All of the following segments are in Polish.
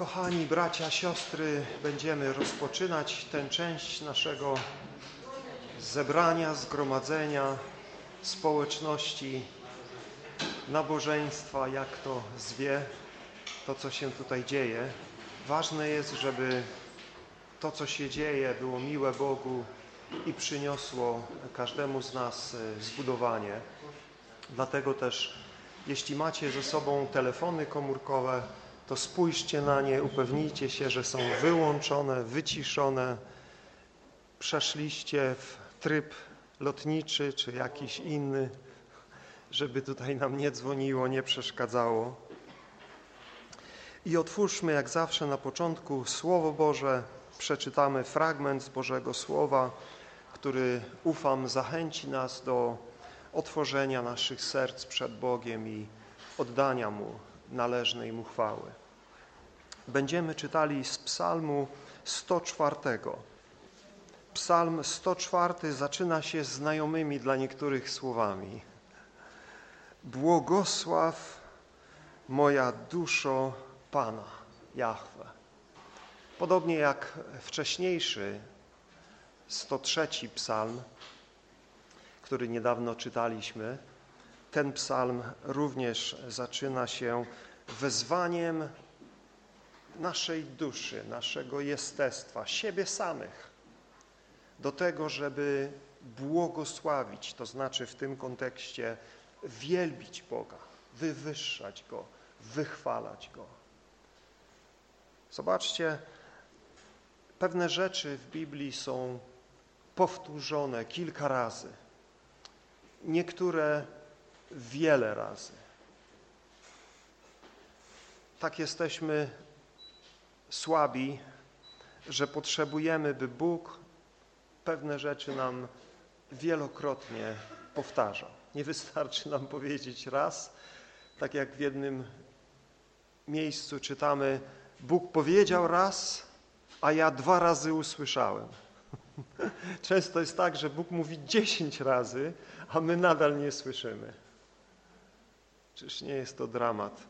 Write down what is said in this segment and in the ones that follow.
Kochani bracia, siostry, będziemy rozpoczynać tę część naszego zebrania, zgromadzenia, społeczności, nabożeństwa, jak to zwie, to co się tutaj dzieje. Ważne jest, żeby to, co się dzieje, było miłe Bogu i przyniosło każdemu z nas e, zbudowanie. Dlatego też, jeśli macie ze sobą telefony komórkowe, to spójrzcie na nie, upewnijcie się, że są wyłączone, wyciszone, przeszliście w tryb lotniczy czy jakiś inny, żeby tutaj nam nie dzwoniło, nie przeszkadzało. I otwórzmy jak zawsze na początku Słowo Boże, przeczytamy fragment z Bożego Słowa, który ufam zachęci nas do otworzenia naszych serc przed Bogiem i oddania Mu należnej Mu chwały. Będziemy czytali z psalmu 104. Psalm 104 zaczyna się znajomymi dla niektórych słowami. Błogosław moja duszo Pana, Jahwe. Podobnie jak wcześniejszy 103 psalm, który niedawno czytaliśmy, ten psalm również zaczyna się wezwaniem naszej duszy, naszego jestestwa, siebie samych do tego, żeby błogosławić, to znaczy w tym kontekście wielbić Boga, wywyższać Go, wychwalać Go. Zobaczcie, pewne rzeczy w Biblii są powtórzone kilka razy, niektóre wiele razy. Tak jesteśmy słabi, że potrzebujemy, by Bóg pewne rzeczy nam wielokrotnie powtarzał. Nie wystarczy nam powiedzieć raz, tak jak w jednym miejscu czytamy, Bóg powiedział raz, a ja dwa razy usłyszałem. Często jest tak, że Bóg mówi dziesięć razy, a my nadal nie słyszymy. Czyż nie jest to dramat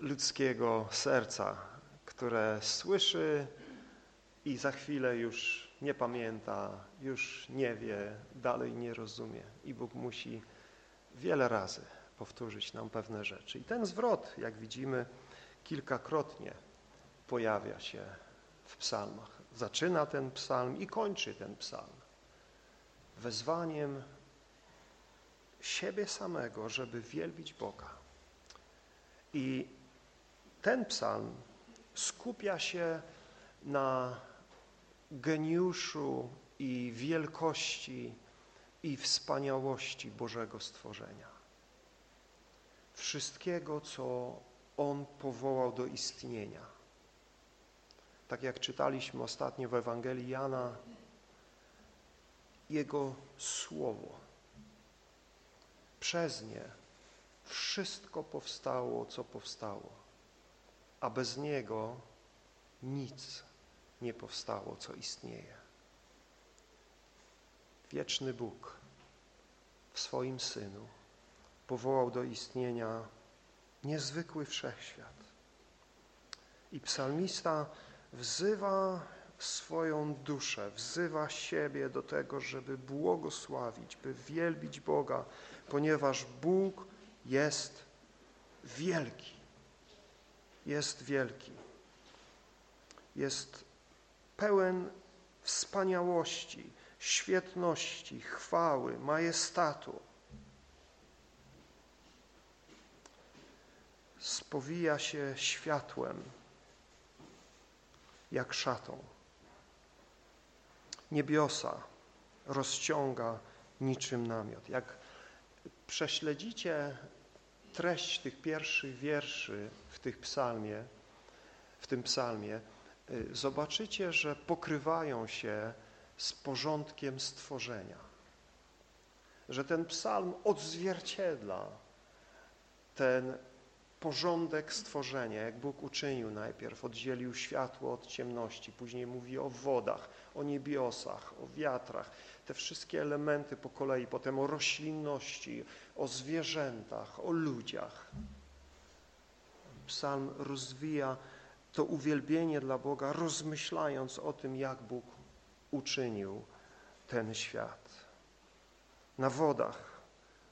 ludzkiego serca, które słyszy i za chwilę już nie pamięta, już nie wie, dalej nie rozumie. I Bóg musi wiele razy powtórzyć nam pewne rzeczy. I ten zwrot, jak widzimy, kilkakrotnie pojawia się w psalmach. Zaczyna ten psalm i kończy ten psalm wezwaniem siebie samego, żeby wielbić Boga. I ten psalm skupia się na geniuszu i wielkości i wspaniałości Bożego stworzenia. Wszystkiego, co On powołał do istnienia. Tak jak czytaliśmy ostatnio w Ewangelii Jana, Jego Słowo. Przez nie wszystko powstało, co powstało a bez Niego nic nie powstało, co istnieje. Wieczny Bóg w swoim Synu powołał do istnienia niezwykły wszechświat. I psalmista wzywa swoją duszę, wzywa siebie do tego, żeby błogosławić, by wielbić Boga, ponieważ Bóg jest wielki jest wielki. Jest pełen wspaniałości, świetności, chwały, majestatu. Spowija się światłem jak szatą. Niebiosa rozciąga niczym namiot. Jak prześledzicie treść tych pierwszych wierszy w, tych psalmie, w tym psalmie, y, zobaczycie, że pokrywają się z porządkiem stworzenia. Że ten psalm odzwierciedla ten porządek stworzenia, jak Bóg uczynił najpierw, oddzielił światło od ciemności, później mówi o wodach, o niebiosach, o wiatrach, te wszystkie elementy po kolei, potem o roślinności, o zwierzętach, o ludziach. Psalm rozwija to uwielbienie dla Boga, rozmyślając o tym, jak Bóg uczynił ten świat. Na wodach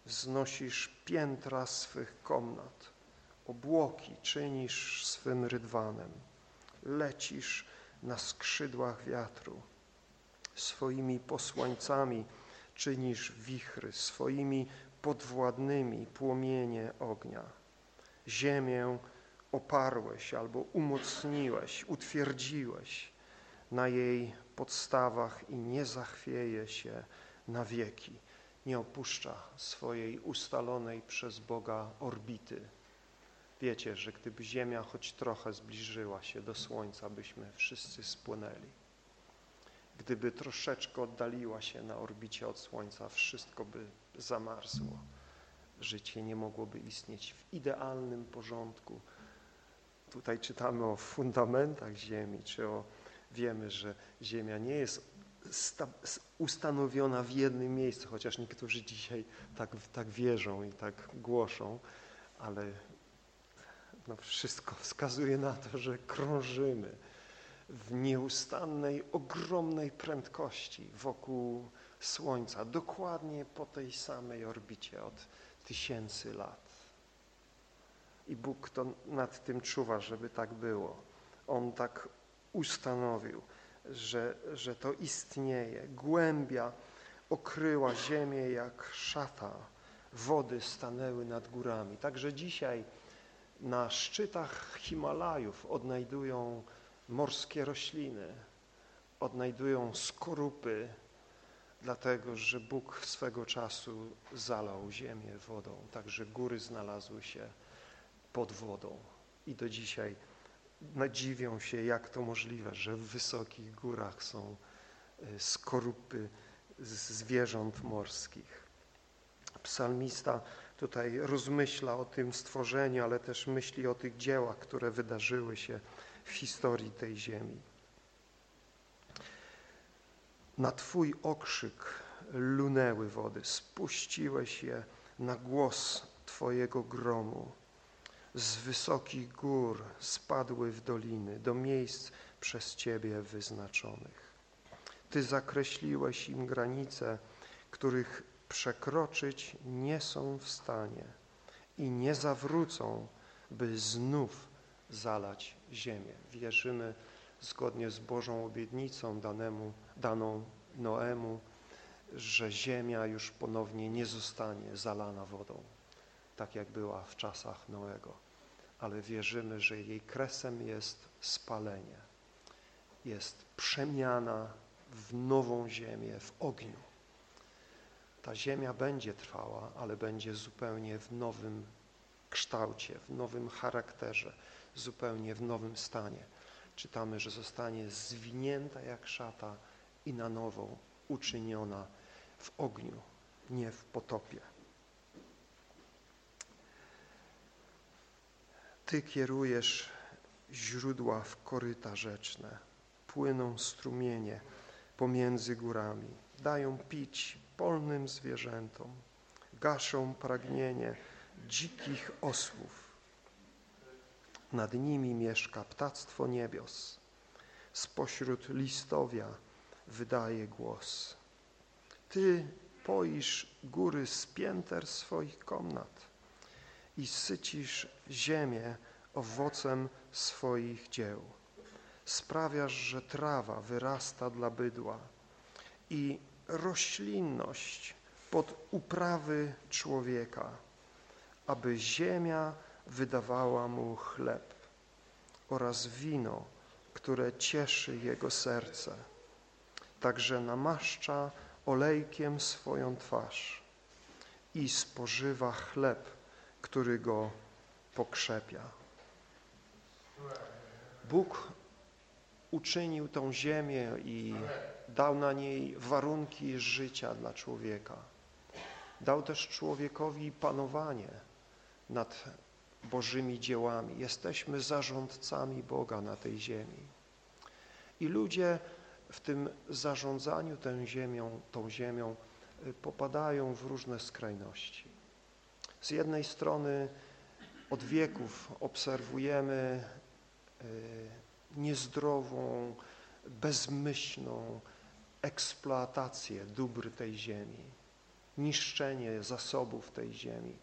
wznosisz piętra swych komnat, obłoki czynisz swym rydwanem, lecisz na skrzydłach wiatru, swoimi posłańcami czynisz wichry, swoimi podwładnymi płomienie ognia. Ziemię oparłeś albo umocniłeś, utwierdziłeś na jej podstawach i nie zachwieje się na wieki. Nie opuszcza swojej ustalonej przez Boga orbity. Wiecie, że gdyby Ziemia choć trochę zbliżyła się do Słońca, byśmy wszyscy spłynęli. Gdyby troszeczkę oddaliła się na orbicie od Słońca, wszystko by zamarzło. Życie nie mogłoby istnieć w idealnym porządku. Tutaj czytamy o fundamentach Ziemi, czy o, wiemy, że Ziemia nie jest ustanowiona w jednym miejscu, chociaż niektórzy dzisiaj tak, tak wierzą i tak głoszą, ale no wszystko wskazuje na to, że krążymy w nieustannej, ogromnej prędkości wokół Słońca, dokładnie po tej samej orbicie od tysięcy lat. I Bóg to nad tym czuwa, żeby tak było. On tak ustanowił, że, że to istnieje. Głębia okryła ziemię jak szata. Wody stanęły nad górami. Także dzisiaj na szczytach Himalajów odnajdują morskie rośliny, odnajdują skorupy, dlatego że Bóg swego czasu zalał ziemię wodą, także góry znalazły się pod wodą i do dzisiaj nadziwią się, jak to możliwe, że w wysokich górach są e, skorupy zwierząt morskich. Psalmista tutaj rozmyśla o tym stworzeniu, ale też myśli o tych dziełach, które wydarzyły się w historii tej ziemi. Na Twój okrzyk lunęły wody, spuściłeś je na głos Twojego gromu. Z wysokich gór spadły w doliny, do miejsc przez Ciebie wyznaczonych. Ty zakreśliłeś im granice, których przekroczyć nie są w stanie i nie zawrócą, by znów zalać ziemię. Wierzymy zgodnie z Bożą obietnicą danemu, daną Noemu, że ziemia już ponownie nie zostanie zalana wodą, tak jak była w czasach Noego, ale wierzymy, że jej kresem jest spalenie, jest przemiana w nową ziemię, w ogniu. Ta ziemia będzie trwała, ale będzie zupełnie w nowym kształcie, w nowym charakterze, zupełnie w nowym stanie. Czytamy, że zostanie zwinięta jak szata i na nowo uczyniona w ogniu, nie w potopie. Ty kierujesz źródła w koryta rzeczne, płyną strumienie pomiędzy górami, dają pić polnym zwierzętom, gaszą pragnienie dzikich osłów. Nad nimi mieszka ptactwo niebios. Spośród listowia wydaje głos. Ty poisz góry z pięter swoich komnat i sycisz ziemię owocem swoich dzieł. Sprawiasz, że trawa wyrasta dla bydła i roślinność pod uprawy człowieka, aby ziemia wydawała mu chleb oraz wino, które cieszy jego serce. Także namaszcza olejkiem swoją twarz i spożywa chleb, który go pokrzepia. Bóg uczynił tą ziemię i dał na niej warunki życia dla człowieka. Dał też człowiekowi panowanie nad Bożymi dziełami. Jesteśmy zarządcami Boga na tej ziemi. I ludzie w tym zarządzaniu tą ziemią, tą ziemią y, popadają w różne skrajności. Z jednej strony od wieków obserwujemy niezdrową, bezmyślną eksploatację dóbr tej ziemi, niszczenie zasobów tej ziemi,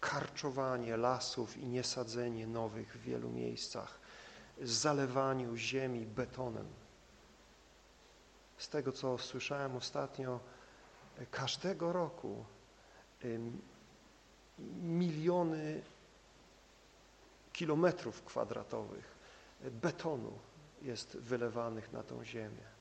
karczowanie lasów i niesadzenie nowych w wielu miejscach, zalewaniu ziemi betonem. Z tego, co słyszałem ostatnio, każdego roku miliony kilometrów kwadratowych betonu jest wylewanych na tą ziemię.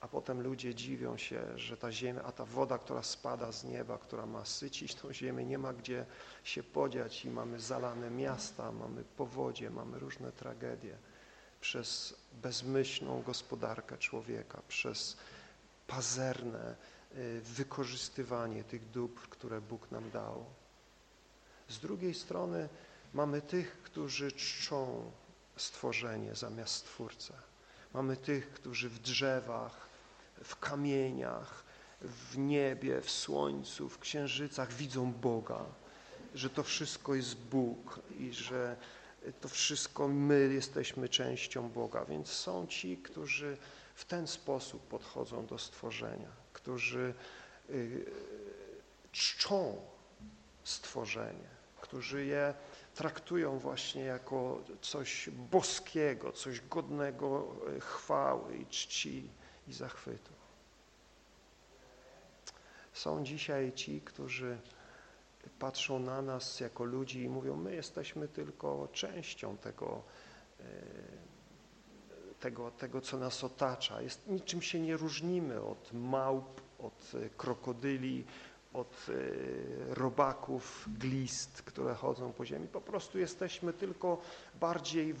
A potem ludzie dziwią się, że ta ziemia, a ta woda, która spada z nieba, która ma sycić tą ziemię, nie ma gdzie się podziać i mamy zalane miasta, mamy powodzie, mamy różne tragedie przez bezmyślną gospodarkę człowieka, przez pazerne y, wykorzystywanie tych dóbr, które Bóg nam dał. Z drugiej strony mamy tych, którzy czczą stworzenie zamiast Stwórcę. Mamy tych, którzy w drzewach, w kamieniach, w niebie, w słońcu, w księżycach widzą Boga, że to wszystko jest Bóg i że to wszystko my jesteśmy częścią Boga. Więc są ci, którzy w ten sposób podchodzą do stworzenia, którzy y, czczą stworzenie, którzy je traktują właśnie jako coś boskiego, coś godnego e, chwały i czci i zachwytu. Są dzisiaj ci, którzy patrzą na nas jako ludzi i mówią, my jesteśmy tylko częścią tego, e, tego, tego co nas otacza. Jest, niczym się nie różnimy od małp, od krokodyli, od e, robaków, glist, które chodzą po ziemi. Po prostu jesteśmy tylko bardziej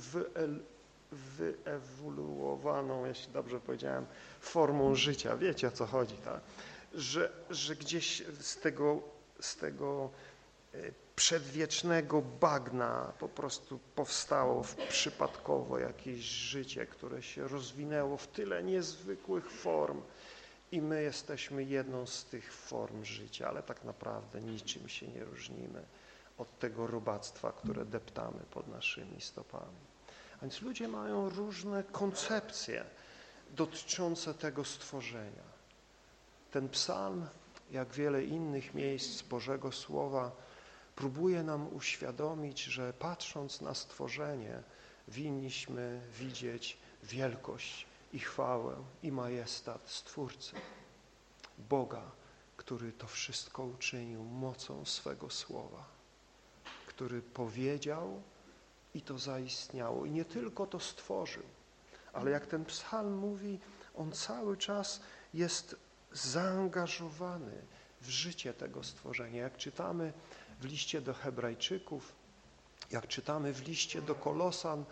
wyewoluowaną, jeśli dobrze powiedziałem, formą życia. Wiecie o co chodzi, tak? Że, że gdzieś z tego, z tego e, przedwiecznego bagna po prostu powstało przypadkowo jakieś życie, które się rozwinęło w tyle niezwykłych form, i my jesteśmy jedną z tych form życia, ale tak naprawdę niczym się nie różnimy od tego robactwa, które deptamy pod naszymi stopami. A więc ludzie mają różne koncepcje dotyczące tego stworzenia. Ten psalm, jak wiele innych miejsc Bożego Słowa, próbuje nam uświadomić, że patrząc na stworzenie, winniśmy widzieć wielkość i chwałę i majestat Stwórcy, Boga, który to wszystko uczynił mocą swego słowa, który powiedział i to zaistniało. I nie tylko to stworzył, ale jak ten psalm mówi, on cały czas jest zaangażowany w życie tego stworzenia. Jak czytamy w liście do hebrajczyków, jak czytamy w liście do kolosan,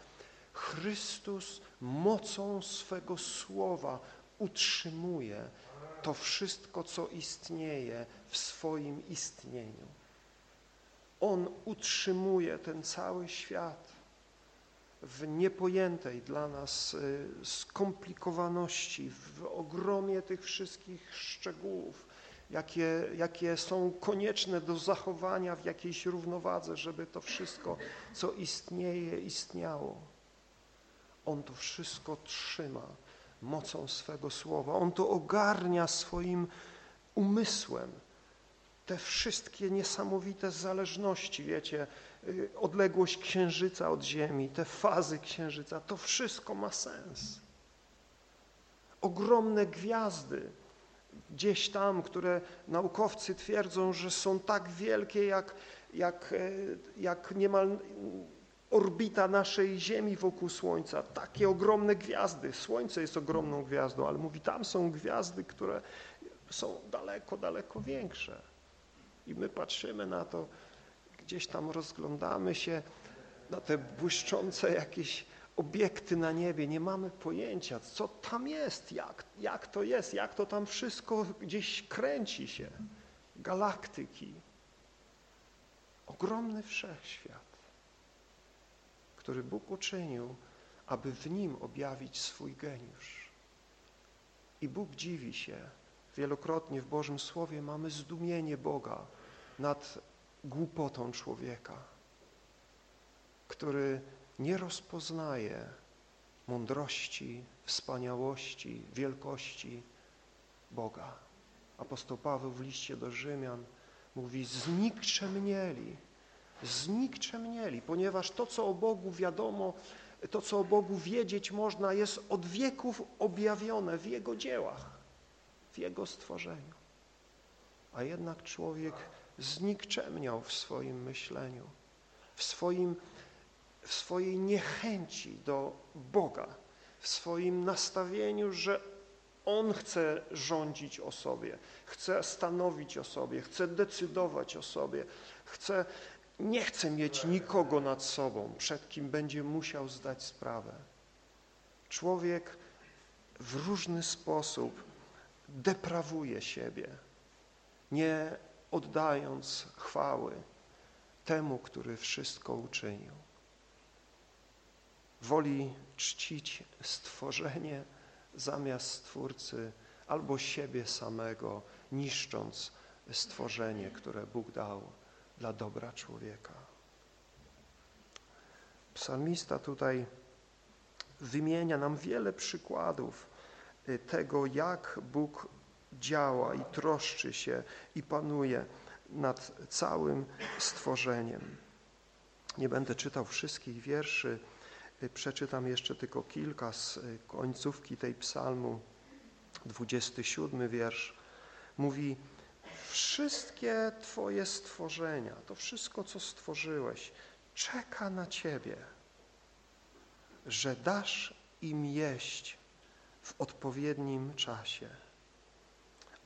Chrystus mocą swego słowa utrzymuje to wszystko, co istnieje w swoim istnieniu. On utrzymuje ten cały świat w niepojętej dla nas y, skomplikowaności, w ogromie tych wszystkich szczegółów, jakie, jakie są konieczne do zachowania w jakiejś równowadze, żeby to wszystko, co istnieje, istniało. On to wszystko trzyma mocą swego słowa. On to ogarnia swoim umysłem. Te wszystkie niesamowite zależności, wiecie, odległość księżyca od ziemi, te fazy księżyca, to wszystko ma sens. Ogromne gwiazdy, gdzieś tam, które naukowcy twierdzą, że są tak wielkie jak, jak, e, jak niemal orbita naszej Ziemi wokół Słońca, takie ogromne gwiazdy. Słońce jest ogromną gwiazdą, ale mówi, tam są gwiazdy, które są daleko, daleko większe. I my patrzymy na to, gdzieś tam rozglądamy się na te błyszczące jakieś obiekty na niebie, nie mamy pojęcia, co tam jest, jak, jak to jest, jak to tam wszystko gdzieś kręci się. Galaktyki. Ogromny wszechświat który Bóg uczynił, aby w nim objawić swój geniusz. I Bóg dziwi się. Wielokrotnie w Bożym Słowie mamy zdumienie Boga nad głupotą człowieka, który nie rozpoznaje mądrości, wspaniałości, wielkości Boga. Apostoł Paweł w liście do Rzymian mówi znikczemnieli, znikczemnieli, ponieważ to, co o Bogu wiadomo, to, co o Bogu wiedzieć można, jest od wieków objawione w Jego dziełach, w Jego stworzeniu. A jednak człowiek znikczemniał w swoim myśleniu, w, swoim, w swojej niechęci do Boga, w swoim nastawieniu, że On chce rządzić o sobie, chce stanowić o sobie, chce decydować o sobie, chce, nie chce mieć nikogo nad sobą, przed kim będzie musiał zdać sprawę. Człowiek w różny sposób deprawuje siebie, nie oddając chwały temu, który wszystko uczynił. Woli czcić stworzenie zamiast Stwórcy albo siebie samego, niszcząc stworzenie, które Bóg dał dla dobra człowieka. Psalmista tutaj wymienia nam wiele przykładów y, tego, jak Bóg działa i troszczy się i panuje nad całym stworzeniem. Nie będę czytał wszystkich wierszy, przeczytam jeszcze tylko kilka z końcówki tej psalmu. 27 wiersz mówi wszystkie Twoje stworzenia, to wszystko, co stworzyłeś, czeka na Ciebie, że dasz im jeść w odpowiednim czasie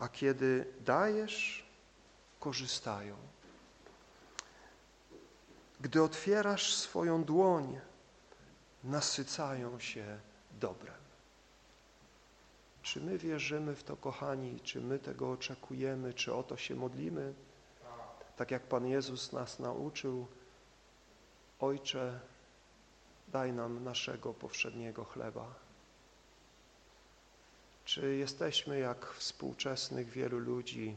a kiedy dajesz, korzystają. Gdy otwierasz swoją dłoń, nasycają się dobrem. Czy my wierzymy w to, kochani, czy my tego oczekujemy, czy o to się modlimy? Tak jak Pan Jezus nas nauczył, Ojcze, daj nam naszego powszedniego chleba. Czy jesteśmy jak współczesnych wielu ludzi,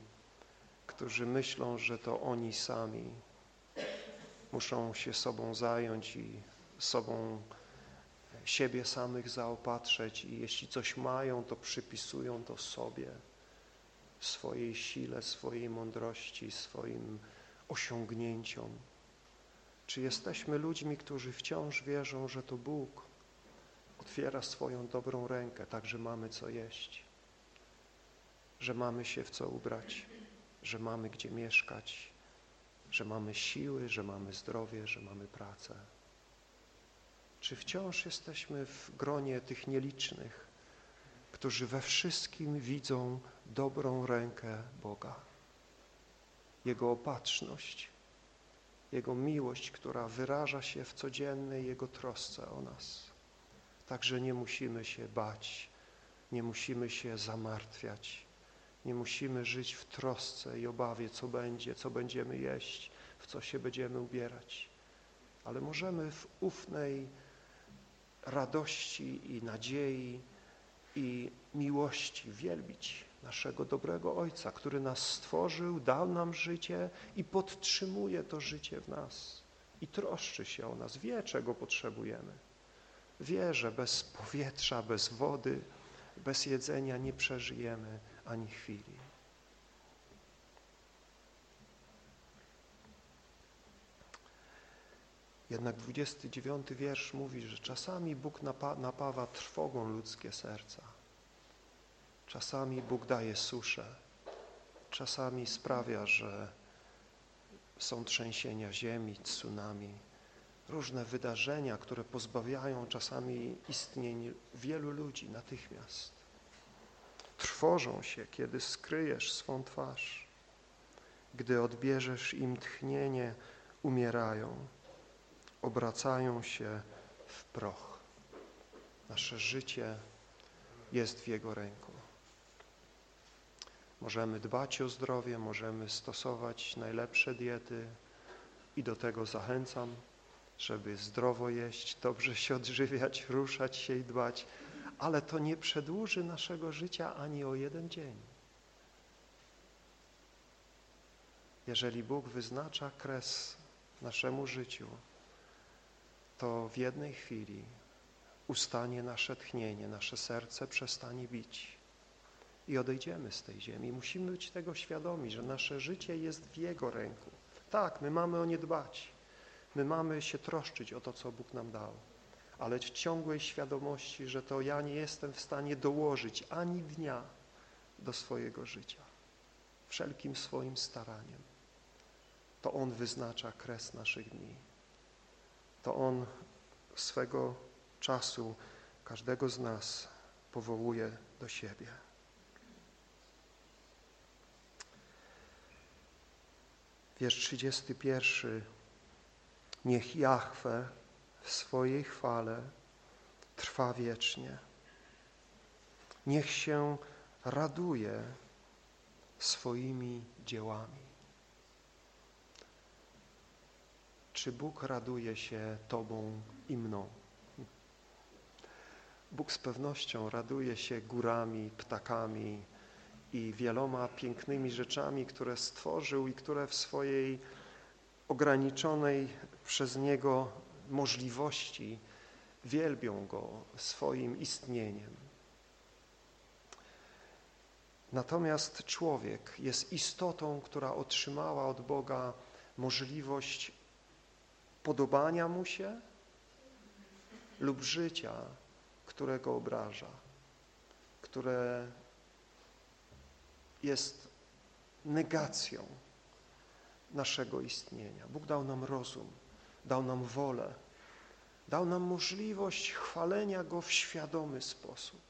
którzy myślą, że to oni sami muszą się sobą zająć i sobą siebie samych zaopatrzeć i jeśli coś mają, to przypisują to sobie, swojej sile, swojej mądrości, swoim osiągnięciom. Czy jesteśmy ludźmi, którzy wciąż wierzą, że to Bóg otwiera swoją dobrą rękę, tak że mamy co jeść, że mamy się w co ubrać, że mamy gdzie mieszkać, że mamy siły, że mamy zdrowie, że mamy pracę. Czy wciąż jesteśmy w gronie tych nielicznych, którzy we wszystkim widzą dobrą rękę Boga, Jego opatrzność, Jego miłość, która wyraża się w codziennej Jego trosce o nas. Także nie musimy się bać, nie musimy się zamartwiać, nie musimy żyć w trosce i obawie, co będzie, co będziemy jeść, w co się będziemy ubierać. Ale możemy w ufnej radości i nadziei i miłości wielbić naszego dobrego Ojca, który nas stworzył, dał nam życie i podtrzymuje to życie w nas i troszczy się o nas, wie, czego potrzebujemy. Wie, że bez powietrza, bez wody, bez jedzenia nie przeżyjemy ani chwili. Jednak 29 wiersz mówi, że czasami Bóg napa napawa trwogą ludzkie serca. Czasami Bóg daje suszę. Czasami sprawia, że są trzęsienia ziemi, tsunami różne wydarzenia, które pozbawiają czasami istnień wielu ludzi natychmiast. Trwożą się, kiedy skryjesz swą twarz. Gdy odbierzesz im tchnienie, umierają, obracają się w proch. Nasze życie jest w Jego ręku. Możemy dbać o zdrowie, możemy stosować najlepsze diety i do tego zachęcam żeby zdrowo jeść, dobrze się odżywiać, ruszać się i dbać, ale to nie przedłuży naszego życia ani o jeden dzień. Jeżeli Bóg wyznacza kres naszemu życiu, to w jednej chwili ustanie nasze tchnienie, nasze serce przestanie bić i odejdziemy z tej ziemi. Musimy być tego świadomi, że nasze życie jest w Jego ręku. Tak, my mamy o nie dbać. My mamy się troszczyć o to, co Bóg nam dał, ale w ciągłej świadomości, że to ja nie jestem w stanie dołożyć ani dnia do swojego życia, wszelkim swoim staraniem. To On wyznacza kres naszych dni. To On swego czasu każdego z nas powołuje do siebie. Wiersz 31. Niech Jahwe w swojej chwale trwa wiecznie. Niech się raduje swoimi dziełami. Czy Bóg raduje się Tobą i mną? Bóg z pewnością raduje się górami, ptakami i wieloma pięknymi rzeczami, które stworzył i które w swojej ograniczonej przez Niego możliwości wielbią Go swoim istnieniem. Natomiast człowiek jest istotą, która otrzymała od Boga możliwość podobania Mu się lub życia, które Go obraża, które jest negacją naszego istnienia. Bóg dał nam rozum, dał nam wolę, dał nam możliwość chwalenia Go w świadomy sposób.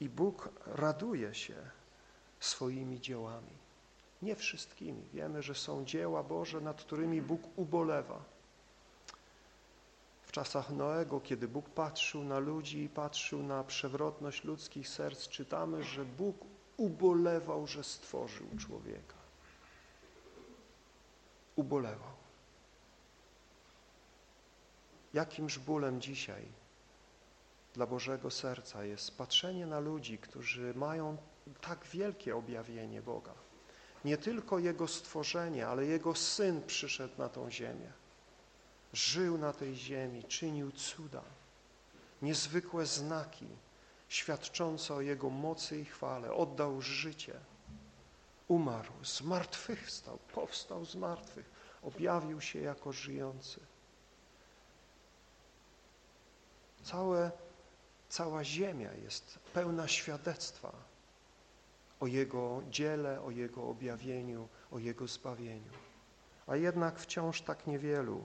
I Bóg raduje się swoimi dziełami. Nie wszystkimi. Wiemy, że są dzieła Boże, nad którymi Bóg ubolewa. W czasach Noego, kiedy Bóg patrzył na ludzi i patrzył na przewrotność ludzkich serc, czytamy, że Bóg ubolewał, że stworzył człowieka. Ubolewał. Jakimż bólem dzisiaj dla Bożego serca jest patrzenie na ludzi, którzy mają tak wielkie objawienie Boga. Nie tylko Jego stworzenie, ale Jego Syn przyszedł na tą ziemię. Żył na tej ziemi, czynił cuda, niezwykłe znaki świadczące o Jego mocy i chwale. Oddał życie, umarł, zmartwychwstał, powstał z martwych, objawił się jako żyjący. Całe, cała ziemia jest pełna świadectwa o Jego dziele, o Jego objawieniu, o Jego zbawieniu. A jednak wciąż tak niewielu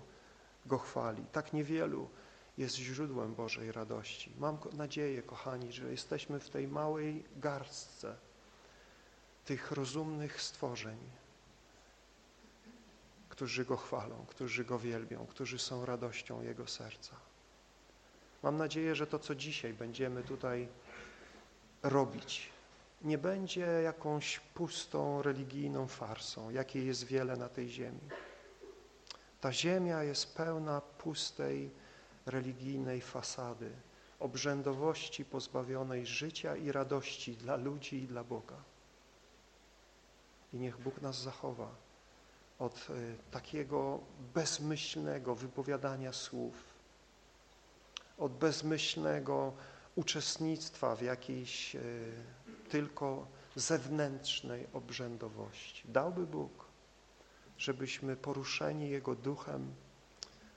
Go chwali, tak niewielu jest źródłem Bożej radości. Mam nadzieję, kochani, że jesteśmy w tej małej garstce tych rozumnych stworzeń, którzy Go chwalą, którzy Go wielbią, którzy są radością Jego serca. Mam nadzieję, że to, co dzisiaj będziemy tutaj robić, nie będzie jakąś pustą, religijną farsą, jakiej jest wiele na tej ziemi. Ta ziemia jest pełna pustej, religijnej fasady, obrzędowości pozbawionej życia i radości dla ludzi i dla Boga. I niech Bóg nas zachowa od y, takiego bezmyślnego wypowiadania słów, od bezmyślnego uczestnictwa w jakiejś y, tylko zewnętrznej obrzędowości. Dałby Bóg, żebyśmy poruszeni Jego duchem,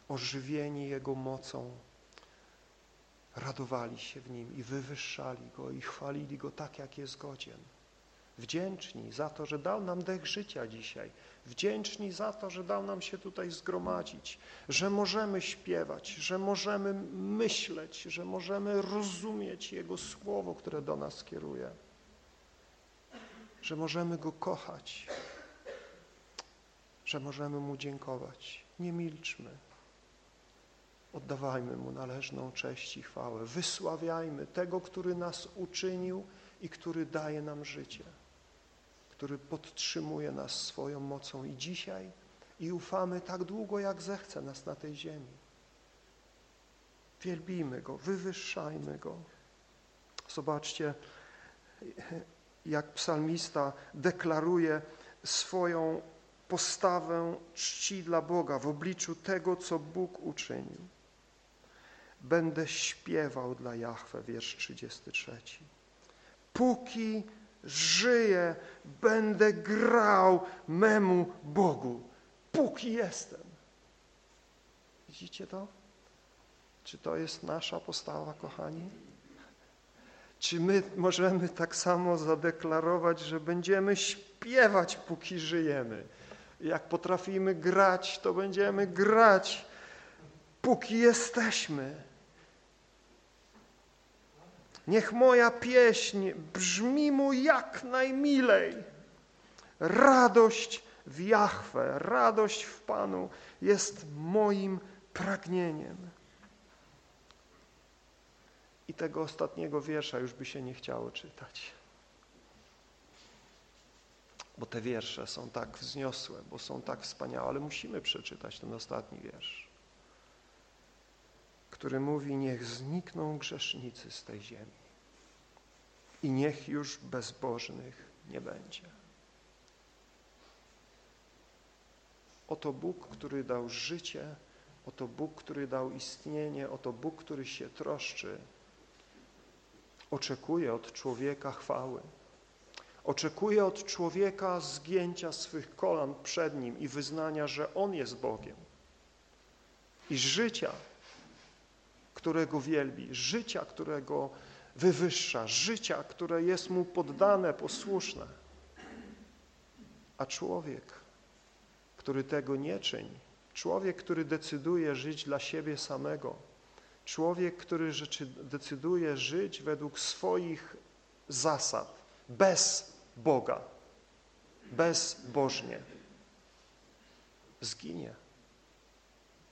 ożywieni Jego mocą, radowali się w Nim i wywyższali Go i chwalili Go tak, jak jest godzien. Wdzięczni za to, że dał nam dech życia dzisiaj. Wdzięczni za to, że dał nam się tutaj zgromadzić, że możemy śpiewać, że możemy myśleć, że możemy rozumieć Jego Słowo, które do nas kieruje że możemy Go kochać, że możemy Mu dziękować. Nie milczmy. Oddawajmy Mu należną cześć i chwałę. Wysławiajmy tego, który nas uczynił i który daje nam życie, który podtrzymuje nas swoją mocą i dzisiaj i ufamy tak długo, jak zechce nas na tej ziemi. Wielbijmy Go, wywyższajmy Go. Zobaczcie, jak psalmista deklaruje swoją postawę czci dla Boga w obliczu tego, co Bóg uczynił. Będę śpiewał dla Jahwe, wiersz 33. Póki żyję, będę grał memu Bogu. Póki jestem. Widzicie to? Czy to jest nasza postawa, kochani? Czy my możemy tak samo zadeklarować, że będziemy śpiewać, póki żyjemy? Jak potrafimy grać, to będziemy grać, póki jesteśmy. Niech moja pieśń brzmi mu jak najmilej. Radość w Jahwe, radość w Panu jest moim pragnieniem. I tego ostatniego wiersza już by się nie chciało czytać. Bo te wiersze są tak wzniosłe, bo są tak wspaniałe, ale musimy przeczytać ten ostatni wiersz, który mówi, niech znikną grzesznicy z tej ziemi i niech już bezbożnych nie będzie. Oto Bóg, który dał życie, oto Bóg, który dał istnienie, oto Bóg, który się troszczy, oczekuje od człowieka chwały. Oczekuje od człowieka zgięcia swych kolan przed Nim i wyznania, że On jest Bogiem. I życia, którego wielbi, życia, którego wywyższa, życia, które jest Mu poddane, posłuszne. A człowiek, który tego nie czyni, człowiek, który decyduje żyć dla siebie samego, człowiek, który rzeczy, decyduje żyć według swoich zasad, bez Boga, bezbożnie, zginie.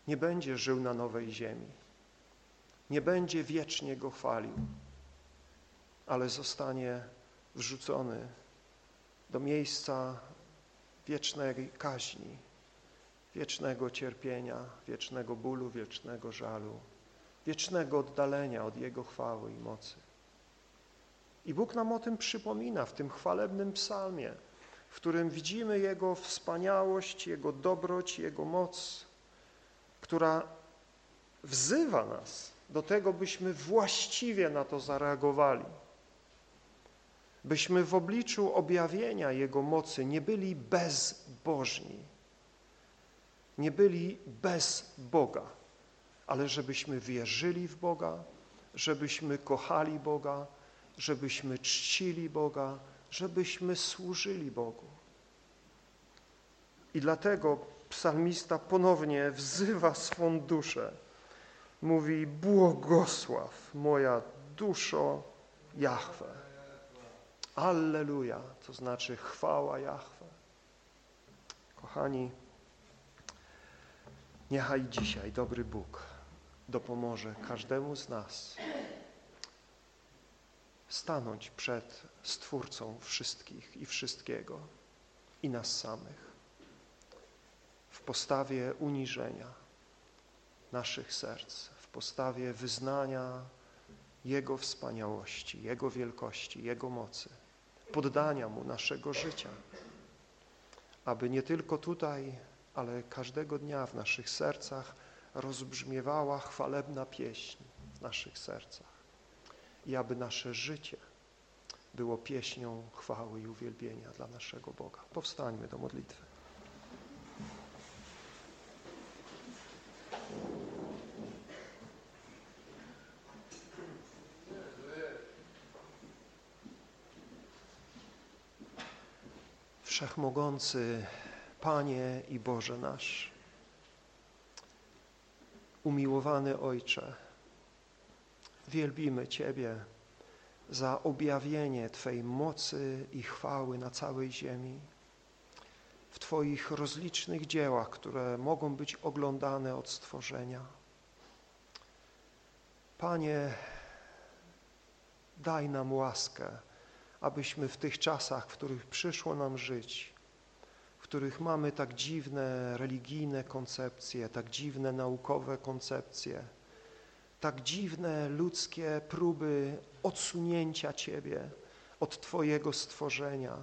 Nie będzie żył na nowej ziemi. Nie będzie wiecznie Go chwalił, ale zostanie wrzucony do miejsca wiecznej kaźni, wiecznego cierpienia, wiecznego bólu, wiecznego żalu, wiecznego oddalenia od Jego chwały i mocy. I Bóg nam o tym przypomina w tym chwalebnym psalmie, w którym widzimy Jego wspaniałość, Jego dobroć, Jego moc, która wzywa nas do tego, byśmy właściwie na to zareagowali. Byśmy w obliczu objawienia Jego mocy nie byli bezbożni, nie byli bez Boga, ale żebyśmy wierzyli w Boga, żebyśmy kochali Boga, żebyśmy czcili Boga, żebyśmy służyli Bogu. I dlatego psalmista ponownie wzywa swą duszę. Mówi, błogosław moja duszo Jahwe. Alleluja, to znaczy chwała Jahwe. Kochani, niechaj dzisiaj dobry Bóg dopomoże każdemu z nas stanąć przed Stwórcą wszystkich i wszystkiego i nas samych w postawie uniżenia naszych serc, w postawie wyznania Jego wspaniałości, Jego wielkości, Jego mocy, poddania Mu naszego życia, aby nie tylko tutaj, ale każdego dnia w naszych sercach rozbrzmiewała chwalebna pieśń w naszych sercach i aby nasze życie było pieśnią chwały i uwielbienia dla naszego Boga. Powstańmy do modlitwy. Wszechmogący Panie i Boże nasz, umiłowany Ojcze, Wielbimy Ciebie za objawienie Twej mocy i chwały na całej ziemi, w Twoich rozlicznych dziełach, które mogą być oglądane od stworzenia. Panie, daj nam łaskę, abyśmy w tych czasach, w których przyszło nam żyć, w których mamy tak dziwne religijne koncepcje, tak dziwne naukowe koncepcje, tak dziwne ludzkie próby odsunięcia Ciebie od Twojego stworzenia,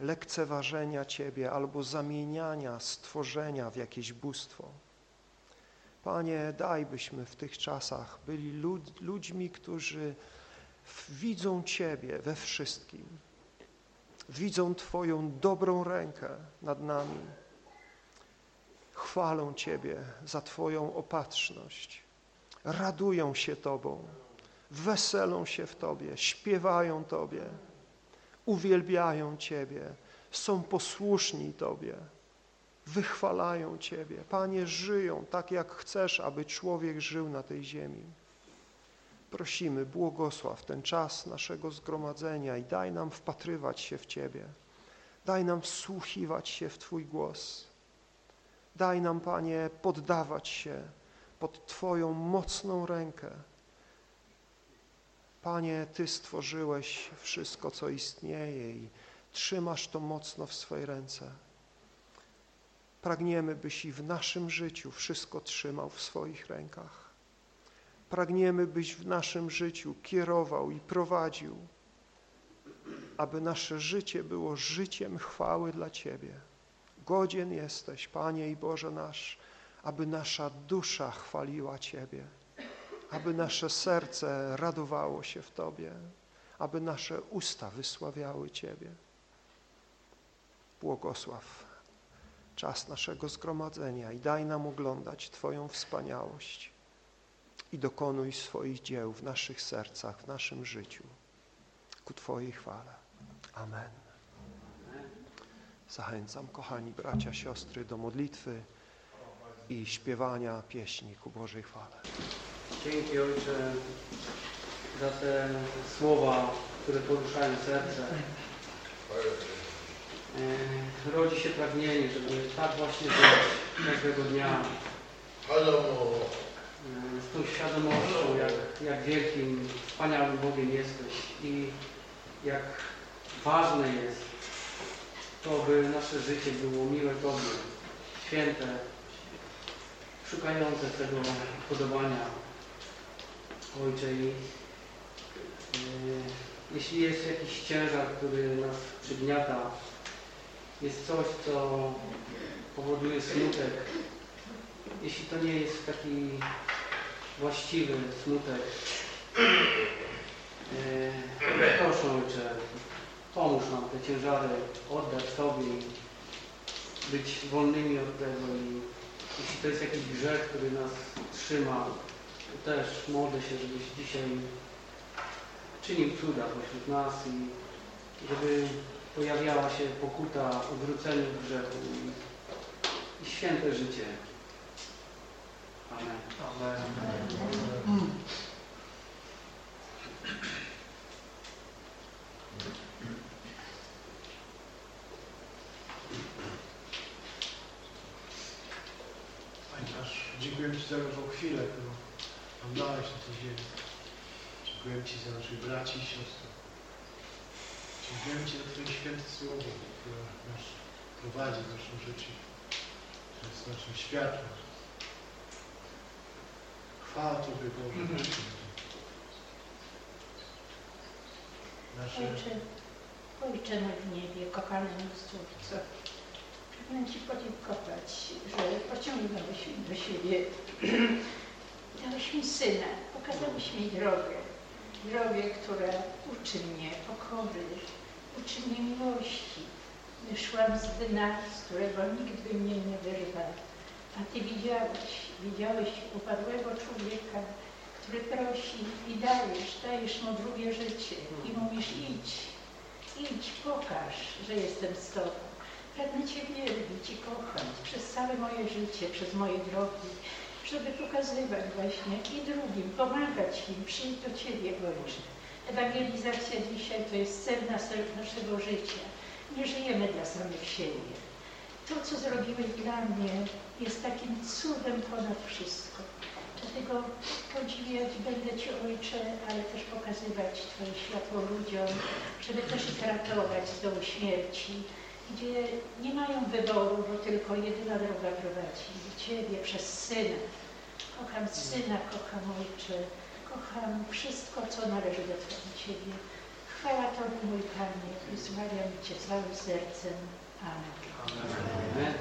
lekceważenia Ciebie albo zamieniania stworzenia w jakieś bóstwo. Panie, daj byśmy w tych czasach byli lud ludźmi, którzy widzą Ciebie we wszystkim. Widzą Twoją dobrą rękę nad nami. Chwalą Ciebie za Twoją opatrzność. Radują się Tobą. Weselą się w Tobie. Śpiewają Tobie. Uwielbiają Ciebie. Są posłuszni Tobie wychwalają Ciebie. Panie, żyją tak, jak chcesz, aby człowiek żył na tej ziemi. Prosimy, błogosław ten czas naszego zgromadzenia i daj nam wpatrywać się w Ciebie. Daj nam wsłuchiwać się w Twój głos. Daj nam, Panie, poddawać się pod Twoją mocną rękę. Panie, Ty stworzyłeś wszystko, co istnieje i trzymasz to mocno w swojej ręce. Pragniemy, byś i w naszym życiu wszystko trzymał w swoich rękach. Pragniemy, byś w naszym życiu kierował i prowadził, aby nasze życie było życiem chwały dla Ciebie. Godzien jesteś, Panie i Boże nasz, aby nasza dusza chwaliła Ciebie, aby nasze serce radowało się w Tobie, aby nasze usta wysławiały Ciebie. Błogosław czas naszego zgromadzenia i daj nam oglądać Twoją wspaniałość i dokonuj swoich dzieł w naszych sercach, w naszym życiu ku Twojej chwale. Amen. Zachęcam, kochani bracia, siostry, do modlitwy i śpiewania pieśni ku Bożej chwale. Dzięki Ojcze za te słowa, które poruszają serce. E, rodzi się pragnienie, żeby tak właśnie żyć każdego dnia. E, tą świadomością, jak, jak wielkim, wspaniałym Bogiem jesteś i jak ważne jest to, by nasze życie było miłe Tobie, święte, szukające tego podobania. Ojcze, i, e, jeśli jest jakiś ciężar, który nas przygniata, jest coś, co powoduje smutek, jeśli to nie jest taki właściwy smutek, e, proszę Ojcze, pomóż nam te ciężary oddać Tobie i być wolnymi od tego. I jeśli to jest jakiś grzech, który nas trzyma, to też modlę się, żebyś dzisiaj czynił cuda pośród nas i żeby pojawiała się pokuta, odwrócenie od grzechu i święte życie. Panie nasz, dziękuję Ci za tą chwilę, którą nam dałeś na tej ziemi. Dziękuję Ci za naszych braci i siostry. Dziękuję Ci za Twoje święte słowo, które nas prowadzi w naszym życiu, jest naszym światłem. Chwała Tobie Boże. Nasze Ojcze, Ojcze mój w niebie, kochany mój pragnę Ci podziękować, że pociągnąłeś mnie do siebie. Dałeś mi Syna, pokazałeś mi drogę. Drogę, która uczy mnie pokory, uczy mnie miłości. Wyszłam z dna, z którego nikt by mnie nie wyrwał. A Ty widziałeś, widziałeś upadłego człowieka, który prosi i dajesz, dajesz mu drugie życie i mówisz idź, idź, pokaż, że jestem z Tobą. Pragnę Cię wielbić i kochać przez całe moje życie, przez moje drogi, żeby pokazywać właśnie i drugim, pomagać im, przyjść do Ciebie, Ojcze. Ewangelizacja dzisiaj to jest cel nas- naszego życia. Nie żyjemy dla samych siebie. To, co zrobiłeś dla mnie, jest takim cudem ponad wszystko. Dlatego podziwiać będę Cię, Ojcze, ale też pokazywać Twoje światło ludziom, żeby też ich ratować z dołu śmierci, gdzie nie mają wyboru, bo tylko jedyna droga prowadzi Ciebie przez Syna. Kocham Syna, kocham Ojcze, kocham wszystko, co należy do Ciebie. Chwała Tobie, mój Panie, i zmawiam Cię całym sercem. Amen. Amen.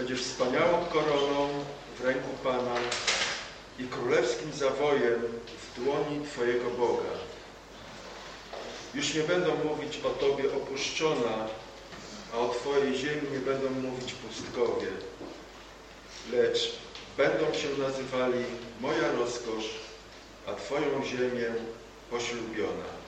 Będziesz wspaniałą koroną w ręku Pana i królewskim zawojem w dłoni Twojego Boga. Już nie będą mówić o Tobie opuszczona, a o Twojej ziemi nie będą mówić pustkowie, lecz będą się nazywali moja rozkosz, a Twoją ziemię poślubiona.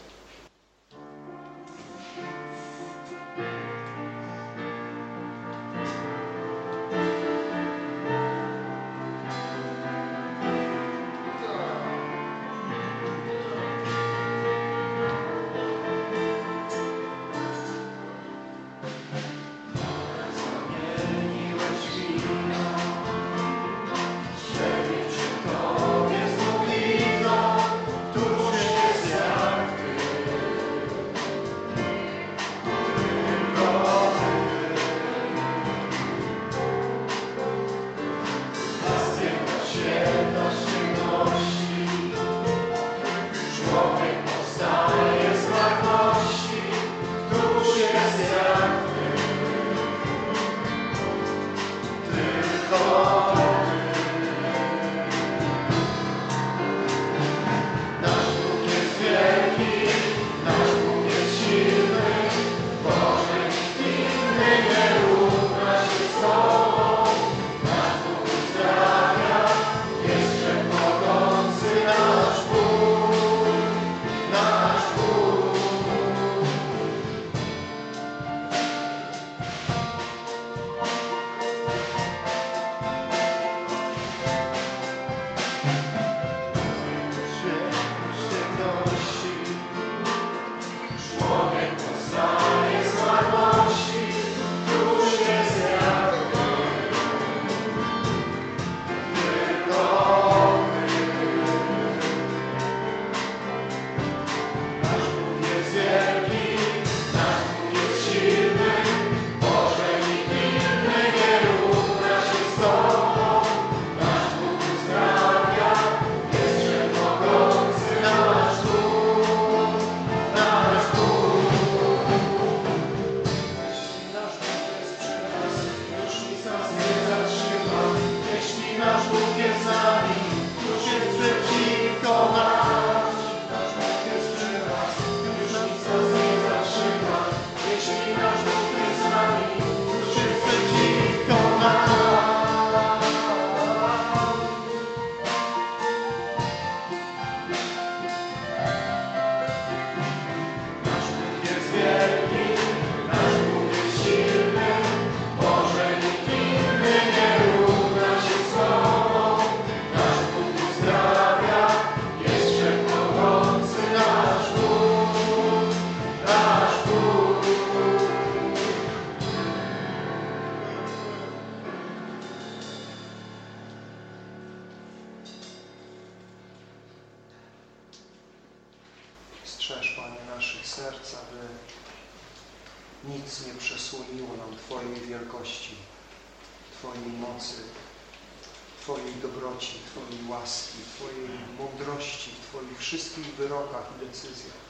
Decyzjach.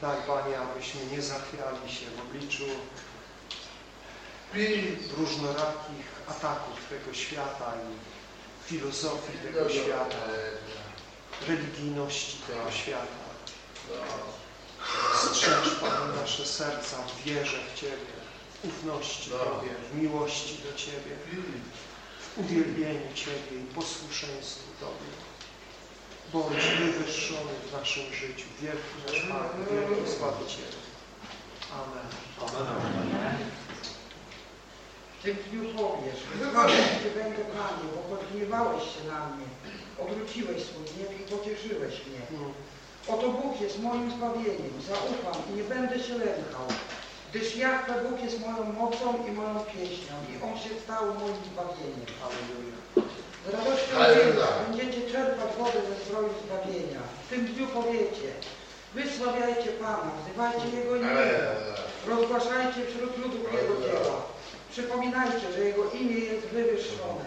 Daj, Panie, abyśmy nie zachwiali się w obliczu różnorakich ataków tego świata i filozofii tego świata, religijności tego świata. Strzeż, Panie, nasze serca w wierze w Ciebie, w ufności Tobie, w miłości do Ciebie, w uwielbieniu Ciebie i posłuszeństwu Tobie. Bądź wywyższony w naszym życiu, wielki nasz Pan, wielki Zbawiciel. Amen. W tym dniu powiesz, wyzwolę Cię będę Panie, bo podgniewałeś się na mnie, odwróciłeś swój gniew i pocieszyłeś mnie. Mm. Oto Bóg jest moim zbawieniem, zaufam i nie będę się lękał, gdyż Jahwe Bóg jest moją mocą i moją pieśnią i On się stał moim zbawieniem. Halleluja. Z radością Halleluja. będziecie czerpać wodę ze zdroju zbawienia. W tym dniu powiecie, wysławiajcie Pana, wzywajcie Jego imię, rozgłaszajcie wśród ludów Jego dzieła. Przypominajcie, że Jego imię jest wywyższone.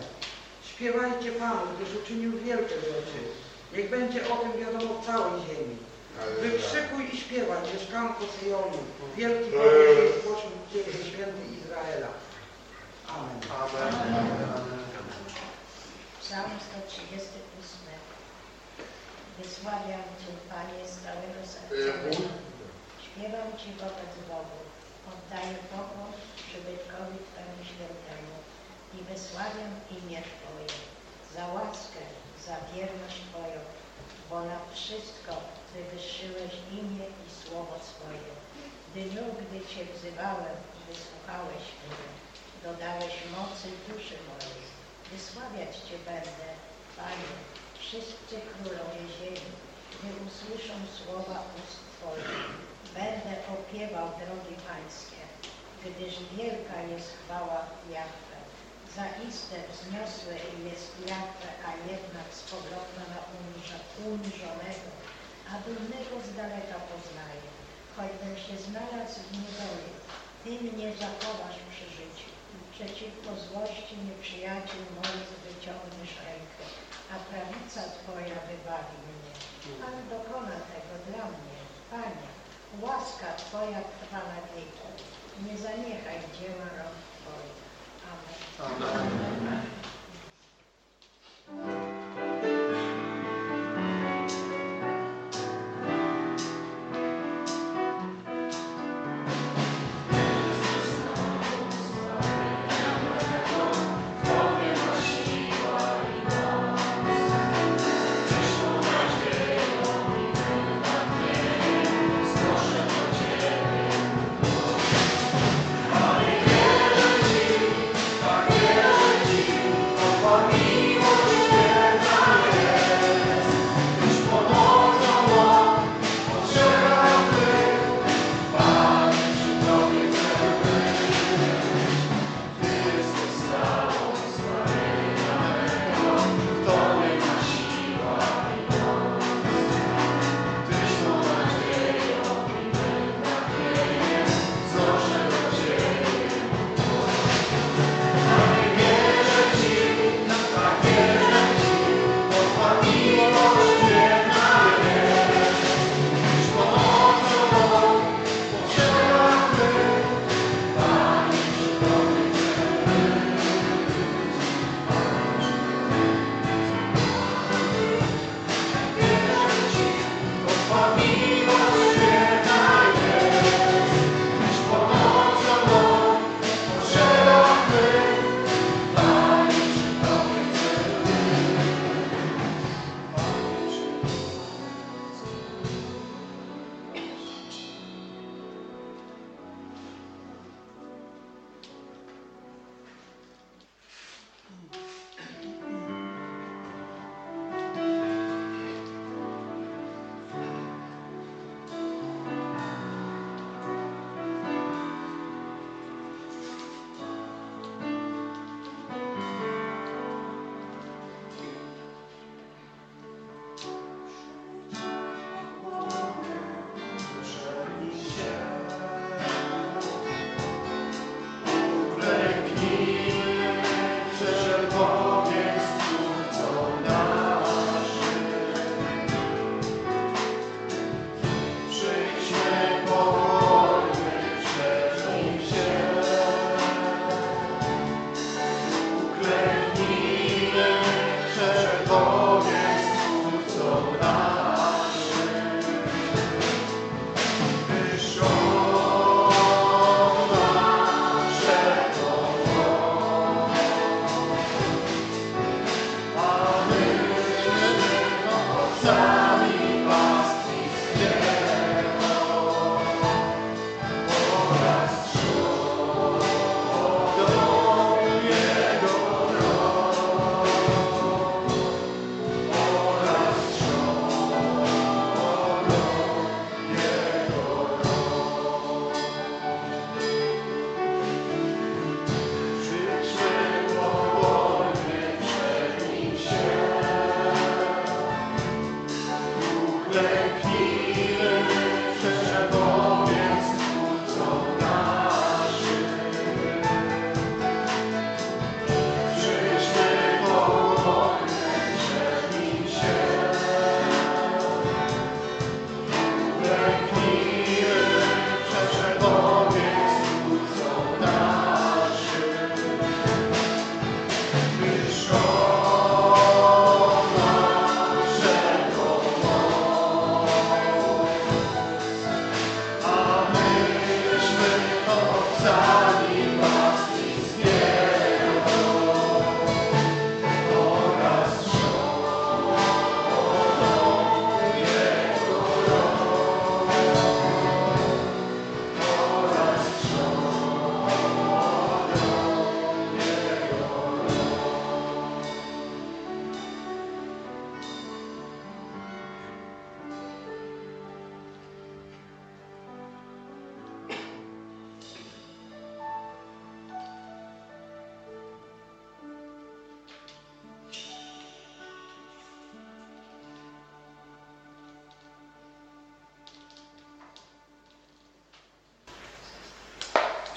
Śpiewajcie Panu, gdyż uczynił wielkie rzeczy. Niech będzie o tym wiadomo w całej ziemi. Wykrzykuj i śpiewaj, mieszkanko Syjonu. Wielki Boże jest pośród Ciebie, święty Izraela. Amen. Amen. Psalm 138. Wysławiam Cię, Panie, z całego serca mego. Śpiewam Ci wobec Bogu. Oddaję pokłon przybytkowi Twemu świętemu i wysławiam imię Twoje za łaskę, za wierność Twoją, bo na wszystko wywyższyłeś imię i słowo swoje. Dniu, gdy Cię wzywałem, wysłuchałeś mnie, dodałeś mocy duszy mojej. Wysławiać Cię będę, Panie, wszyscy królowie ziemi, gdy usłyszą słowa ust Twoich. Będę opiewał drogi Pańskie, gdyż wielka jest chwała Jahwe. Zaiste wzniosłe jest Jahwe, a jednak spogląda na uniżo- uniżonego, a dumnego z daleka poznaje. Choćbym się znalazł w niedoli, Ty mnie zachowasz przy życiu. Przeciwko złości nieprzyjaciół moich wyciągniesz rękę, a prawica Twoja wybawi mnie. Pan dokona tego dla mnie. Panie, łaska Twoja trwa na wieki. Nie zaniechaj dzieła rąk Twoich. Amen. Panie,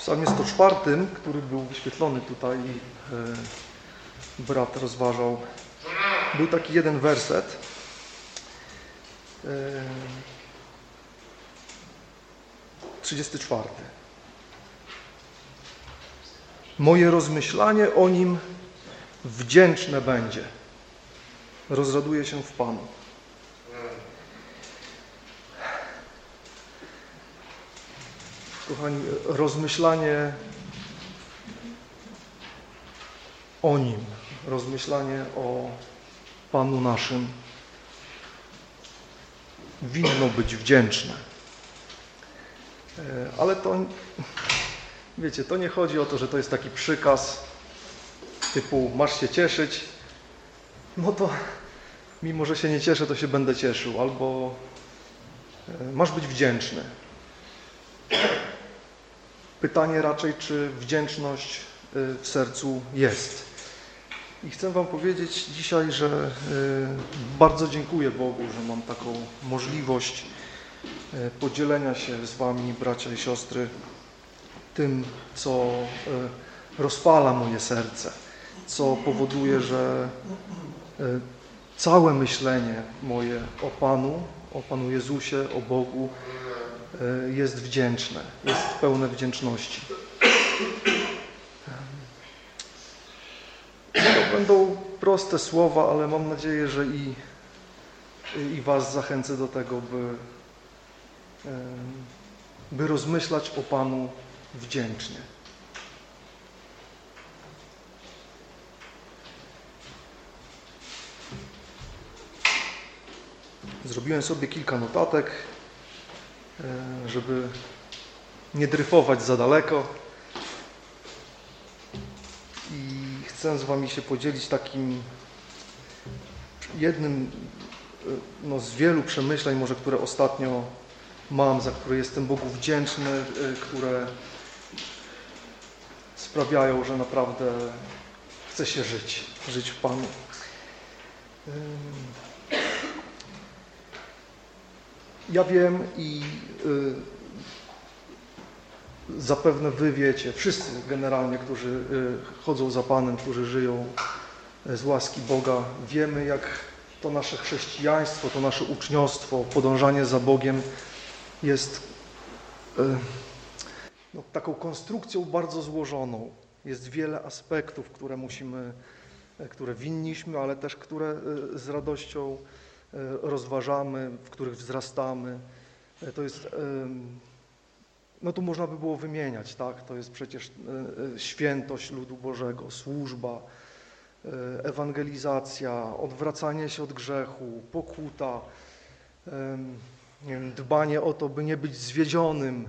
psalmie 104, który był wyświetlony tutaj, e, brat rozważał, był taki jeden werset. E, 34. Moje rozmyślanie o nim wdzięczne będzie. Rozraduje się w Panu. Kochani, rozmyślanie o Nim, rozmyślanie o Panu naszym winno być wdzięczne. E, Ale to, wiecie, to nie chodzi o to, że to jest taki przykaz typu masz się cieszyć, no to mimo, że się nie cieszę, to się będę cieszył, albo e, masz być wdzięczny. Pytanie raczej, czy wdzięczność y, w sercu jest. I chcę Wam powiedzieć dzisiaj, że y, bardzo dziękuję Bogu, że mam taką możliwość y, podzielenia się z Wami, bracia i siostry, tym, co rozpala moje serce, co powoduje, że całe myślenie moje o Panu, o Panu Jezusie, o Bogu jest wdzięczne, jest pełne wdzięczności. To będą proste słowa, ale mam nadzieję, że i, i Was zachęcę do tego, by, by rozmyślać o Panu wdzięcznie. Zrobiłem sobie kilka notatek, e, żeby nie dryfować za daleko. I chcę z Wami się podzielić takim jednym e, no, z wielu przemyśleń, może które ostatnio mam, za które jestem Bogu wdzięczny, e, które sprawiają, że naprawdę chce się żyć, żyć w Panu. Ja wiem i y, zapewne wy wiecie, wszyscy generalnie, którzy y, chodzą za Panem, którzy żyją y, z łaski Boga, wiemy jak to nasze chrześcijaństwo, to nasze uczniostwo, podążanie za Bogiem jest y, no, taką konstrukcją bardzo złożoną. Jest wiele aspektów, które musimy, które winniśmy, ale też które y, z radością rozważamy, w których wzrastamy. Y, To jest, no tu można by było wymieniać, tak? To jest przecież y, świętość ludu Bożego, służba, ewangelizacja, odwracanie się od grzechu, pokuta, dbanie o to, by nie być zwiedzionym,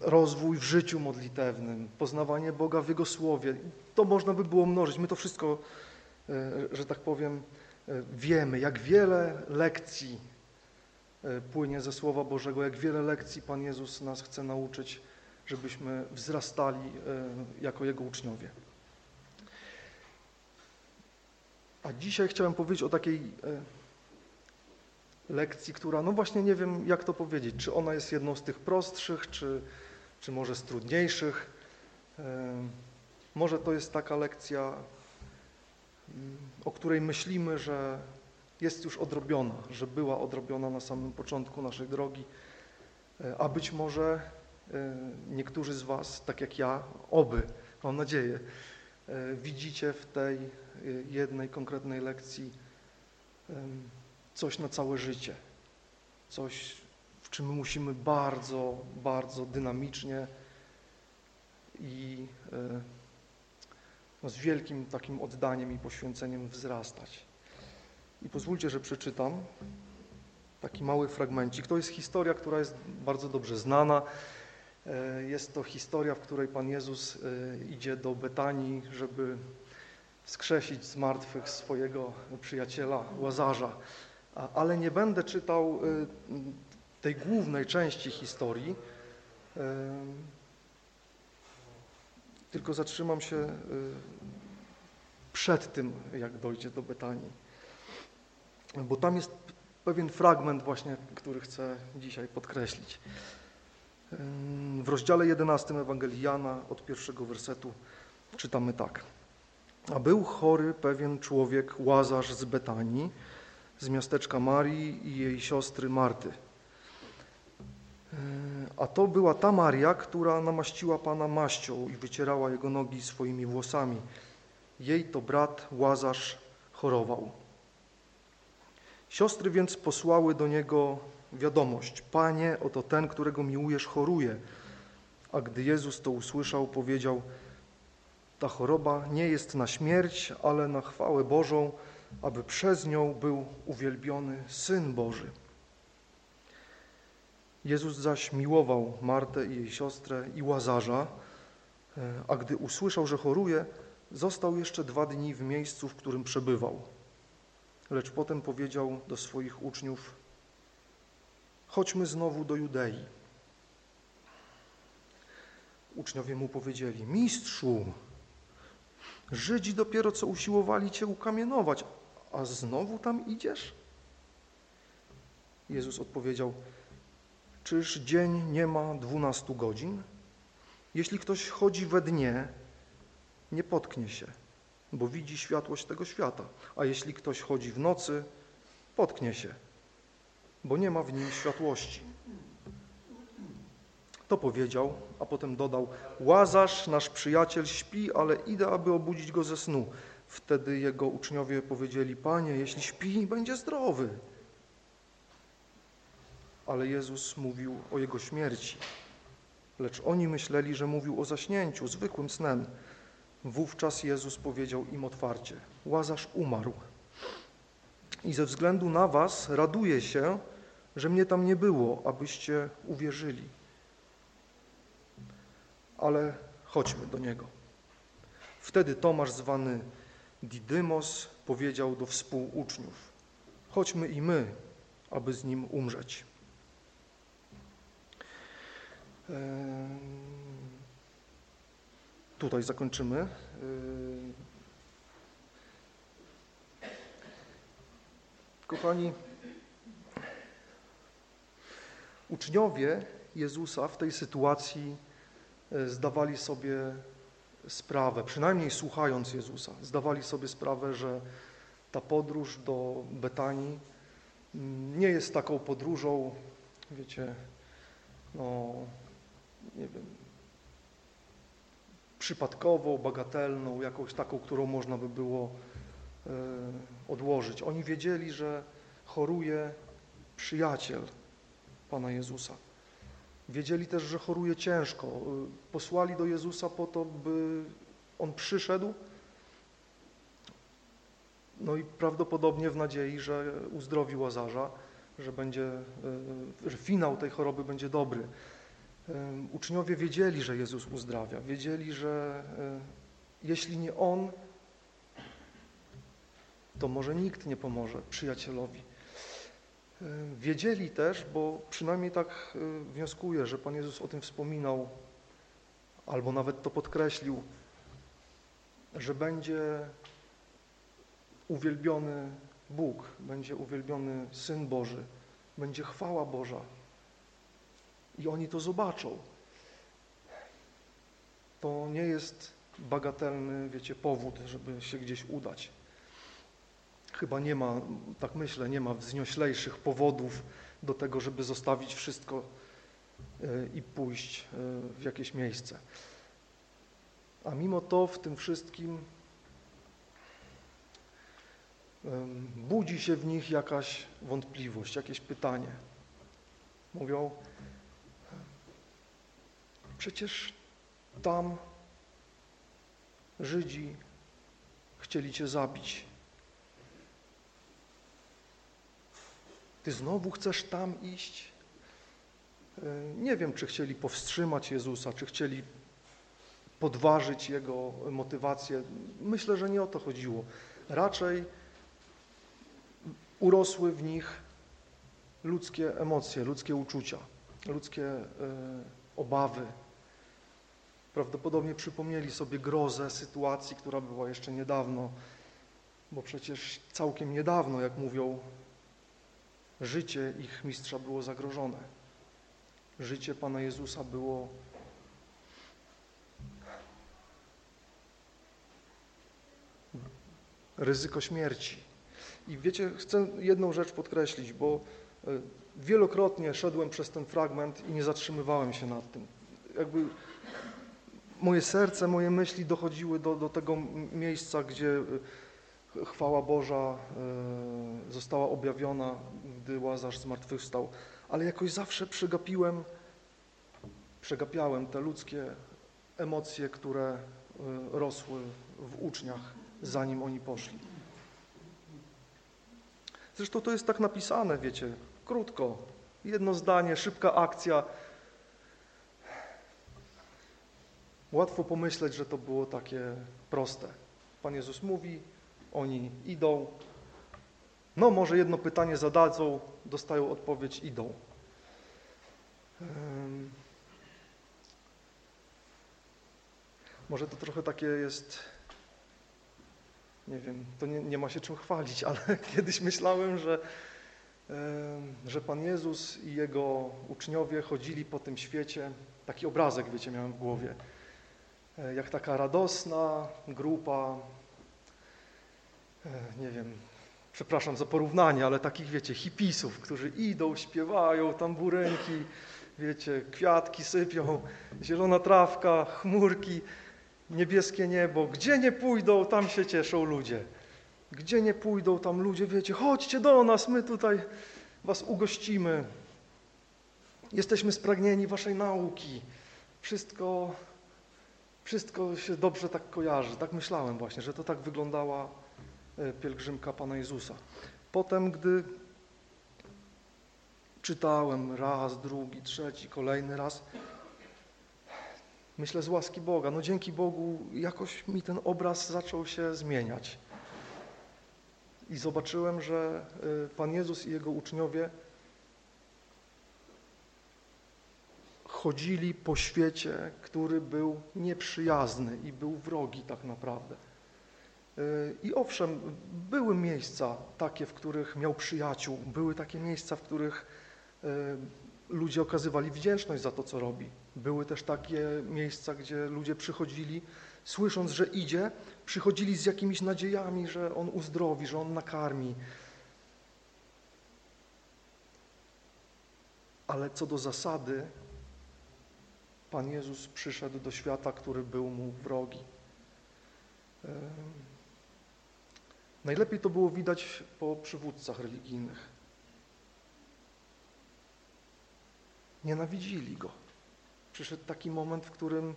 rozwój w życiu modlitewnym, poznawanie Boga w Jego Słowie. To można by było mnożyć. My to wszystko, że tak powiem, y, wiemy, jak wiele lekcji y, płynie ze Słowa Bożego, jak wiele lekcji Pan Jezus nas chce nauczyć, żebyśmy wzrastali jako Jego uczniowie. A dzisiaj chciałem powiedzieć o takiej lekcji, która, no właśnie nie wiem jak to powiedzieć, czy ona jest jedną z tych prostszych, czy, czy może z trudniejszych. Może to jest taka lekcja, o której myślimy, że jest już odrobiona, że była odrobiona na samym początku naszej drogi, y, a być może y, niektórzy z Was, tak jak ja, oby, mam nadzieję, y, widzicie w tej jednej konkretnej lekcji coś na całe życie, coś, w czym musimy bardzo, bardzo dynamicznie i no, z wielkim takim oddaniem i poświęceniem wzrastać. I pozwólcie, że przeczytam taki mały fragmencik. To jest historia, która jest bardzo dobrze znana. E, Jest to historia, w której Pan Jezus e, idzie do Betanii, żeby wskrzesić z martwych swojego przyjaciela Łazarza. Ale nie będę czytał y, tej głównej części historii, tylko zatrzymam się y, przed tym, jak dojdzie do Betanii. Bo tam jest pewien fragment właśnie, który chcę dzisiaj podkreślić. W rozdziale 11 Ewangelii Jana od pierwszego wersetu czytamy tak. A był chory pewien człowiek, Łazarz z Betanii, z miasteczka Marii i jej siostry Marty. A to była ta Maria, która namaściła Pana maścią i wycierała jego nogi swoimi włosami. Jej to brat Łazarz chorował. Siostry więc posłały do niego wiadomość: Panie, oto ten, którego miłujesz, choruje. A gdy Jezus to usłyszał, powiedział: Ta choroba nie jest na śmierć, ale na chwałę Bożą, aby przez nią był uwielbiony Syn Boży. Jezus zaś miłował Martę i jej siostrę i Łazarza, e, a gdy usłyszał, że choruje, został jeszcze dwa dni w miejscu, w którym przebywał. Lecz potem powiedział do swoich uczniów: Chodźmy znowu do Judei. Uczniowie mu powiedzieli: Mistrzu, Żydzi dopiero co usiłowali cię ukamienować, a znowu tam idziesz? Jezus odpowiedział: Czyż dzień nie ma dwunastu godzin? Jeśli ktoś chodzi we dnie, nie potknie się, bo widzi światłość tego świata, a jeśli ktoś chodzi w nocy, potknie się, bo nie ma w nim światłości. To powiedział, a potem dodał: Łazarz, nasz przyjaciel, śpi, ale idę, aby obudzić go ze snu. Wtedy jego uczniowie powiedzieli: Panie, jeśli śpi, będzie zdrowy. Ale Jezus mówił o jego śmierci. Lecz oni myśleli, że mówił o zaśnięciu, zwykłym snem. Wówczas Jezus powiedział im otwarcie: Łazarz umarł. I ze względu na was raduję się, że mnie tam nie było, abyście uwierzyli. Ale chodźmy do niego. Wtedy Tomasz, zwany Didymos, powiedział do współuczniów: Chodźmy i my, aby z nim umrzeć. Tutaj zakończymy. Ym, Kochani, uczniowie Jezusa w tej sytuacji e, zdawali sobie sprawę, przynajmniej słuchając Jezusa, zdawali sobie sprawę, że ta podróż do Betanii mm, nie jest taką podróżą, wiecie, no, nie wiem, przypadkową, bagatelną, jakąś taką, którą można by było e, odłożyć. Oni wiedzieli, że choruje przyjaciel Pana Jezusa. Wiedzieli też, że choruje ciężko. E, Posłali do Jezusa po to, by On przyszedł, no i prawdopodobnie w nadziei, że uzdrowi Łazarza, że będzie, e, że finał tej choroby będzie dobry. Uczniowie wiedzieli, że Jezus uzdrawia, wiedzieli, że jeśli nie On, to może nikt nie pomoże przyjacielowi. Wiedzieli też, bo przynajmniej tak e, wnioskuję, że Pan Jezus o tym wspominał, albo nawet to podkreślił, że będzie uwielbiony Bóg, będzie uwielbiony Syn Boży, będzie chwała Boża. I oni to zobaczą. To nie jest bagatelny, wiecie, powód, żeby się gdzieś udać. Chyba nie ma, tak myślę, nie ma wznioślejszych powodów do tego, żeby zostawić wszystko y, i pójść y, w jakieś miejsce. A mimo to w tym wszystkim budzi się w nich jakaś wątpliwość, jakieś pytanie. Mówią, przecież tam Żydzi chcieli Cię zabić. Ty znowu chcesz tam iść? E, Nie wiem, czy chcieli powstrzymać Jezusa, czy chcieli podważyć Jego motywację. Myślę, że nie o to chodziło. Raczej urosły w nich ludzkie emocje, ludzkie uczucia, ludzkie e, obawy. Prawdopodobnie przypomnieli sobie grozę sytuacji, która była jeszcze niedawno, bo przecież całkiem niedawno, jak mówią, życie ich mistrza było zagrożone. życie Pana Jezusa było ryzyko śmierci. I wiecie, chcę jedną rzecz podkreślić, bo e, wielokrotnie szedłem przez ten fragment i nie zatrzymywałem się nad tym. Jakby moje serce, moje myśli dochodziły do, do tego miejsca, gdzie e, chwała Boża e, została objawiona, gdy Łazarz zmartwychwstał, ale jakoś zawsze przegapiłem, przegapiałem te ludzkie emocje, które e, rosły w uczniach, zanim oni poszli. Zresztą to jest tak napisane, wiecie, krótko, jedno zdanie, szybka akcja. Łatwo pomyśleć, że to było takie proste. Pan Jezus mówi, oni idą. No, może jedno pytanie zadadzą, dostają odpowiedź, idą. Em, Może to trochę takie jest, nie wiem, to nie, nie ma się czym chwalić, ale kiedyś myślałem, że, em, że Pan Jezus i Jego uczniowie chodzili po tym świecie, taki obrazek, wiecie, miałem w głowie, jak taka radosna grupa, e, nie wiem, przepraszam za porównanie, ale takich, wiecie, hipisów, którzy idą, śpiewają, tamburynki, wiecie, kwiatki sypią, zielona trawka, chmurki, niebieskie niebo. Gdzie nie pójdą, tam się cieszą ludzie. Gdzie nie pójdą, tam ludzie, wiecie, chodźcie do nas, my tutaj was ugościmy. Jesteśmy spragnieni waszej nauki. Wszystko, wszystko się dobrze tak kojarzy. Tak myślałem właśnie, że to tak wyglądała e, pielgrzymka Pana Jezusa. Potem, gdy czytałem raz, drugi, trzeci, kolejny raz, myślę z łaski Boga, no dzięki Bogu jakoś mi ten obraz zaczął się zmieniać. I zobaczyłem, że y, Pan Jezus i Jego uczniowie chodzili po świecie, który był nieprzyjazny i był wrogi tak naprawdę. Y, I owszem, były miejsca takie, w których miał przyjaciół, były takie miejsca, w których y, ludzie okazywali wdzięczność za to, co robi. Były też takie miejsca, gdzie ludzie przychodzili, słysząc, że idzie, przychodzili z jakimiś nadziejami, że on uzdrowi, że on nakarmi. Ale co do zasady, Pan Jezus przyszedł do świata, który był mu wrogi. Najlepiej to było widać po przywódcach religijnych. Nienawidzili go. Przyszedł taki moment, w którym,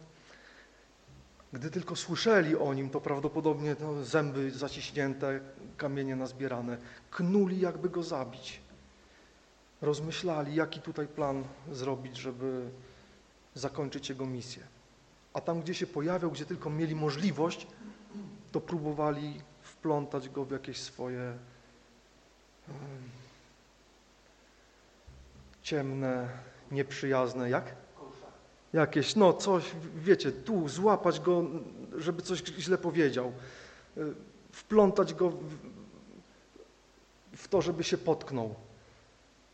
gdy tylko słyszeli o nim, to prawdopodobnie no, zęby zaciśnięte, kamienie nazbierane, knuli, jakby go zabić. Rozmyślali, jaki tutaj plan zrobić, żeby zakończyć jego misję. A tam, gdzie się pojawiał, gdzie tylko mieli możliwość, to próbowali wplątać go w jakieś swoje em, ciemne, nieprzyjazne, jak? Jakieś, no coś, wiecie, tu złapać go, żeby coś źle powiedział, y, wplątać go w, w to, żeby się potknął.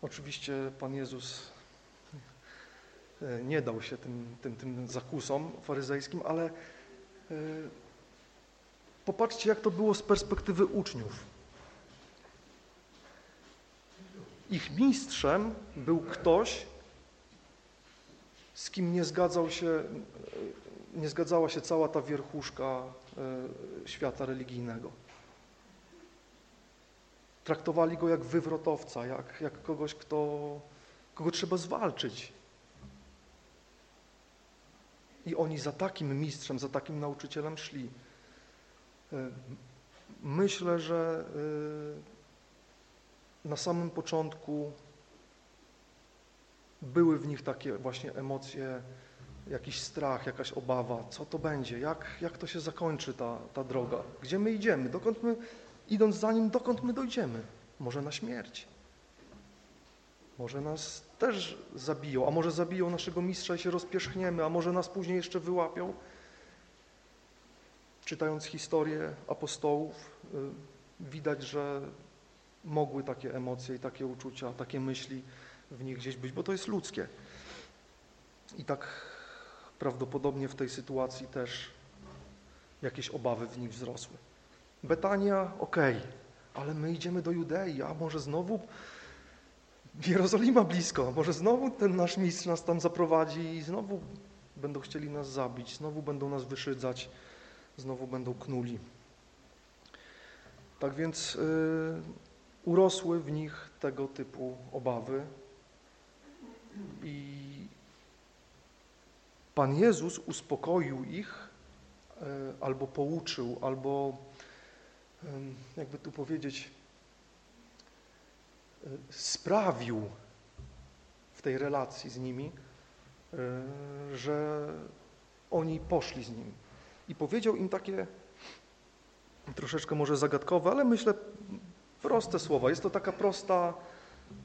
Oczywiście Pan Jezus nie dał się tym, tym, tym zakusom faryzejskim, ale y, popatrzcie, jak to było z perspektywy uczniów. Ich mistrzem był ktoś, z kim nie zgadzał się, nie zgadzała się cała ta wierchuszka e, świata religijnego. Traktowali go jak wywrotowca, jak, jak kogoś, kto, kogo trzeba zwalczyć. I oni za takim mistrzem, za takim nauczycielem szli. E, Myślę, że e, na samym początku były w nich takie właśnie emocje, jakiś strach, jakaś obawa, co to będzie, jak, jak to się zakończy ta, ta droga, gdzie my idziemy, dokąd my, idąc za nim, dokąd my dojdziemy, może na śmierć, może nas też zabiją, a może zabiją naszego mistrza i się rozpierzchniemy, a może nas później jeszcze wyłapią. Czytając historię apostołów, y, widać, że mogły takie emocje i takie uczucia, takie myśli w nich gdzieś być, bo to jest ludzkie. I tak prawdopodobnie w tej sytuacji też jakieś obawy w nich wzrosły. Betania, okej, ale my idziemy do Judei, a może znowu Jerozolima blisko, może znowu ten nasz mistrz nas tam zaprowadzi i znowu będą chcieli nas zabić, znowu będą nas wyszydzać, znowu będą knuli. Tak więc y, urosły w nich tego typu obawy i Pan Jezus uspokoił ich y, albo pouczył, albo y, jakby tu powiedzieć, sprawił w tej relacji z nimi, y, że oni poszli z nim. I powiedział im takie troszeczkę może zagadkowe, ale myślę proste słowa. Jest to taka prosta,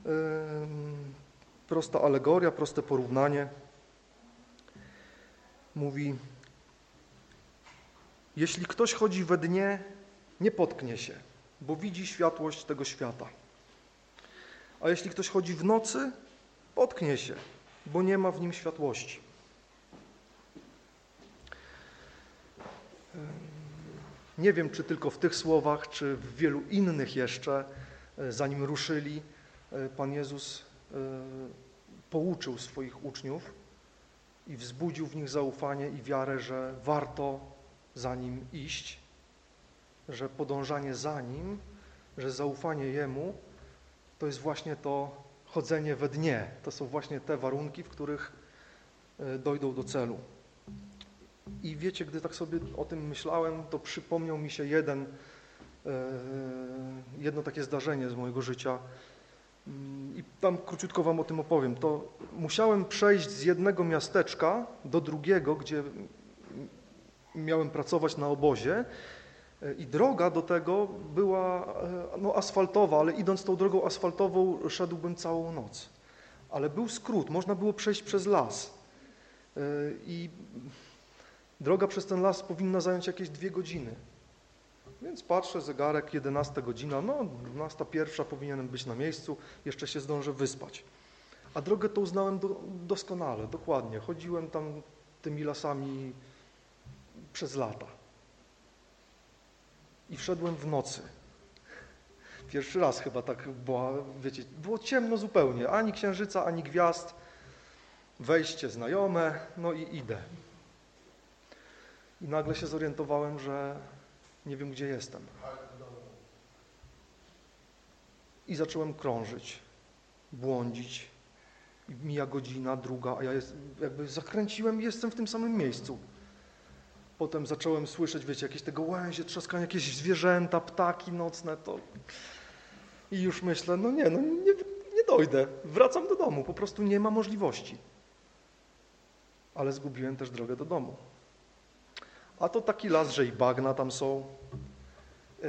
ym, prosta alegoria, proste porównanie. Mówi, jeśli ktoś chodzi we dnie, nie potknie się, bo widzi światłość tego świata. A jeśli ktoś chodzi w nocy, potknie się, bo nie ma w nim światłości. Nie wiem, czy tylko w tych słowach, czy w wielu innych jeszcze, e, zanim ruszyli, e, Pan Jezus e, pouczył swoich uczniów i wzbudził w nich zaufanie i wiarę, że warto za Nim iść, że podążanie za Nim, że zaufanie Jemu to jest właśnie to chodzenie we dnie. To są właśnie te warunki, w których dojdą do celu. I wiecie, gdy tak sobie o tym myślałem, to przypomniał mi się jeden, e, jedno takie zdarzenie z mojego życia. Mm, I tam króciutko Wam o tym opowiem. To musiałem przejść z jednego miasteczka do drugiego, gdzie miałem pracować na obozie. E, I droga do tego była e, no, asfaltowa, ale idąc tą drogą asfaltową szedłbym całą noc. Ale był skrót, można było przejść przez las. I Droga przez ten las powinna zająć jakieś dwie godziny. Więc patrzę, zegarek, 11 godzina, no 12 pierwsza powinienem być na miejscu, jeszcze się zdążę wyspać. A drogę tą znałem do, doskonale, dokładnie. Chodziłem tam tymi lasami przez lata. I wszedłem w nocy. Pierwszy raz chyba tak była, wiecie, było ciemno zupełnie, ani księżyca, ani gwiazd. Wejście znajome, no i idę. I nagle się zorientowałem, że nie wiem, gdzie jestem. I zacząłem krążyć, błądzić. I mija godzina, druga, a ja jest, jakby zakręciłem i jestem w tym samym miejscu. Potem zacząłem słyszeć, wiecie, jakieś tego łęzie, trzaskanie, jakieś zwierzęta, ptaki nocne, to... I już myślę, no nie, no nie, nie dojdę, wracam do domu, po prostu nie ma możliwości. Ale zgubiłem też drogę do domu. A to taki las, że i bagna tam są. Yy,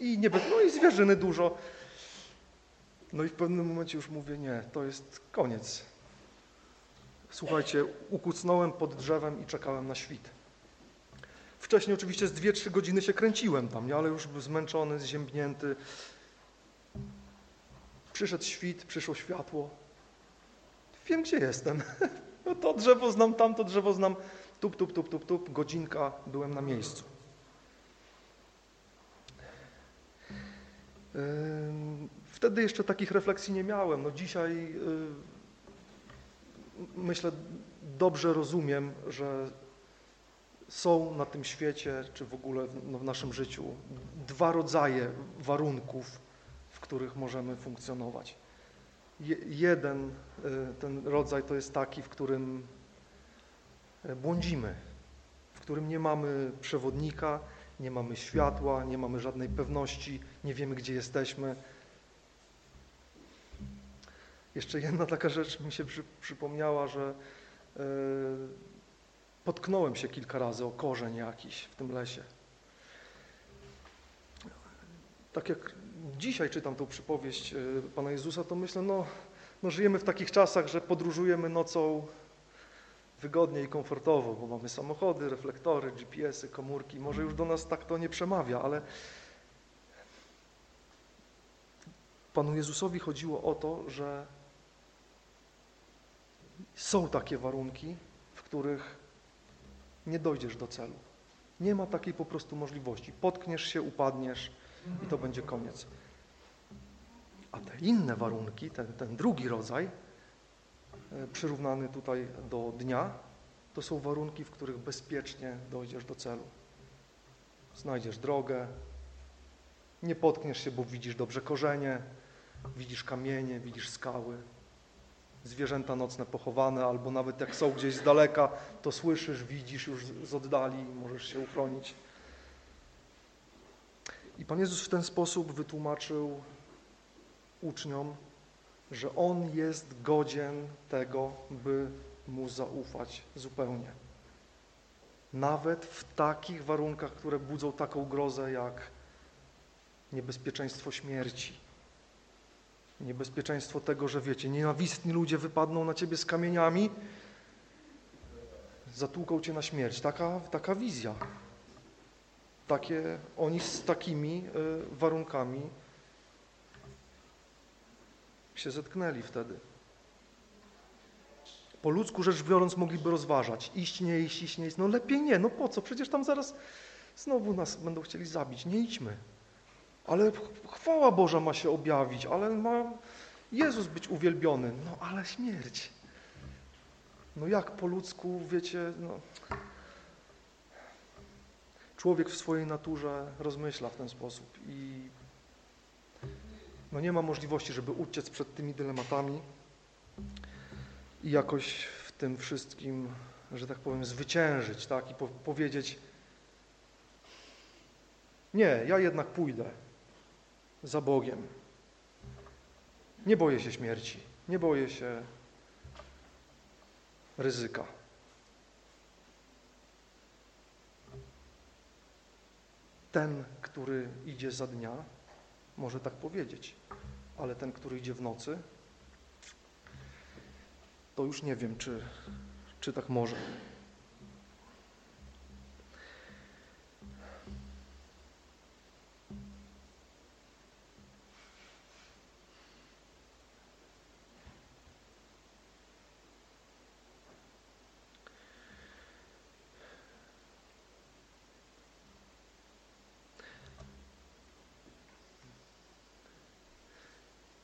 I nie, no i zwierzyny dużo. No i w pewnym momencie już mówię, nie, to jest koniec. Słuchajcie, ukucnąłem pod drzewem i czekałem na świt. Wcześniej oczywiście z 2-3 godziny się kręciłem tam, nie? ale już zmęczony, zziębnięty. Przyszedł świt, przyszło światło. Wiem, gdzie jestem. No to drzewo znam, tamto drzewo znam. Tup, tup, tup, tup, tup, godzinka, byłem na miejscu. Wtedy jeszcze takich refleksji nie miałem. No dzisiaj myślę, dobrze rozumiem, że są na tym świecie, czy w ogóle w, no naszym życiu, dwa rodzaje warunków, w których możemy funkcjonować. Je, jeden ten rodzaj to jest taki, w którym E, błądzimy, w którym nie mamy przewodnika, nie mamy światła, nie mamy żadnej pewności, nie wiemy, gdzie jesteśmy. Jeszcze jedna taka rzecz mi się przy, przypomniała, że yy, potknąłem się kilka razy o korzeń jakiś w tym lesie. Tak jak dzisiaj czytam tą przypowieść yy, Pana Jezusa, to myślę, no, no żyjemy w takich czasach, że podróżujemy nocą wygodnie i komfortowo, bo mamy samochody, reflektory, GPS-y, komórki. Może już do nas tak to nie przemawia, ale Panu Jezusowi chodziło o to, że Są takie warunki, w których nie dojdziesz do celu. Nie ma takiej po prostu możliwości. Potkniesz się, upadniesz i to będzie koniec. A te inne warunki, ten, ten drugi rodzaj, e, przyrównany tutaj do dnia, to są warunki, w których bezpiecznie dojdziesz do celu. Znajdziesz drogę, nie potkniesz się, bo widzisz dobrze korzenie, widzisz kamienie, widzisz skały, zwierzęta nocne pochowane, albo nawet jak są gdzieś z daleka, to słyszysz, widzisz już z oddali, możesz się uchronić. I Pan Jezus w ten sposób wytłumaczył uczniom, że On jest godzien tego, by Mu zaufać zupełnie. Nawet w takich warunkach, które budzą taką grozę jak niebezpieczeństwo śmierci, niebezpieczeństwo tego, że wiecie, nienawistni ludzie wypadną na ciebie z kamieniami, zatłuką cię na śmierć. Taka, taka wizja. Takie, oni z takimi y, warunkami się zetknęli wtedy. Po ludzku rzecz biorąc mogliby rozważać, iść, nie iść, iść, nie iść. No lepiej nie, no po co? Przecież tam zaraz znowu nas będą chcieli zabić. Nie idźmy. Ale ch- chwała Boża ma się objawić, ale ma Jezus być uwielbiony. No ale śmierć. No jak po ludzku, wiecie, no. Człowiek w swojej naturze rozmyśla w ten sposób i no nie ma możliwości, żeby uciec przed tymi dylematami i jakoś w tym wszystkim, że tak powiem, zwyciężyć, tak, i po powiedzieć nie, ja jednak pójdę za Bogiem. Nie boję się śmierci, nie boję się ryzyka. Ten, który idzie za dnia, może tak powiedzieć, ale ten, który idzie w nocy, to już nie wiem, czy, czy tak może.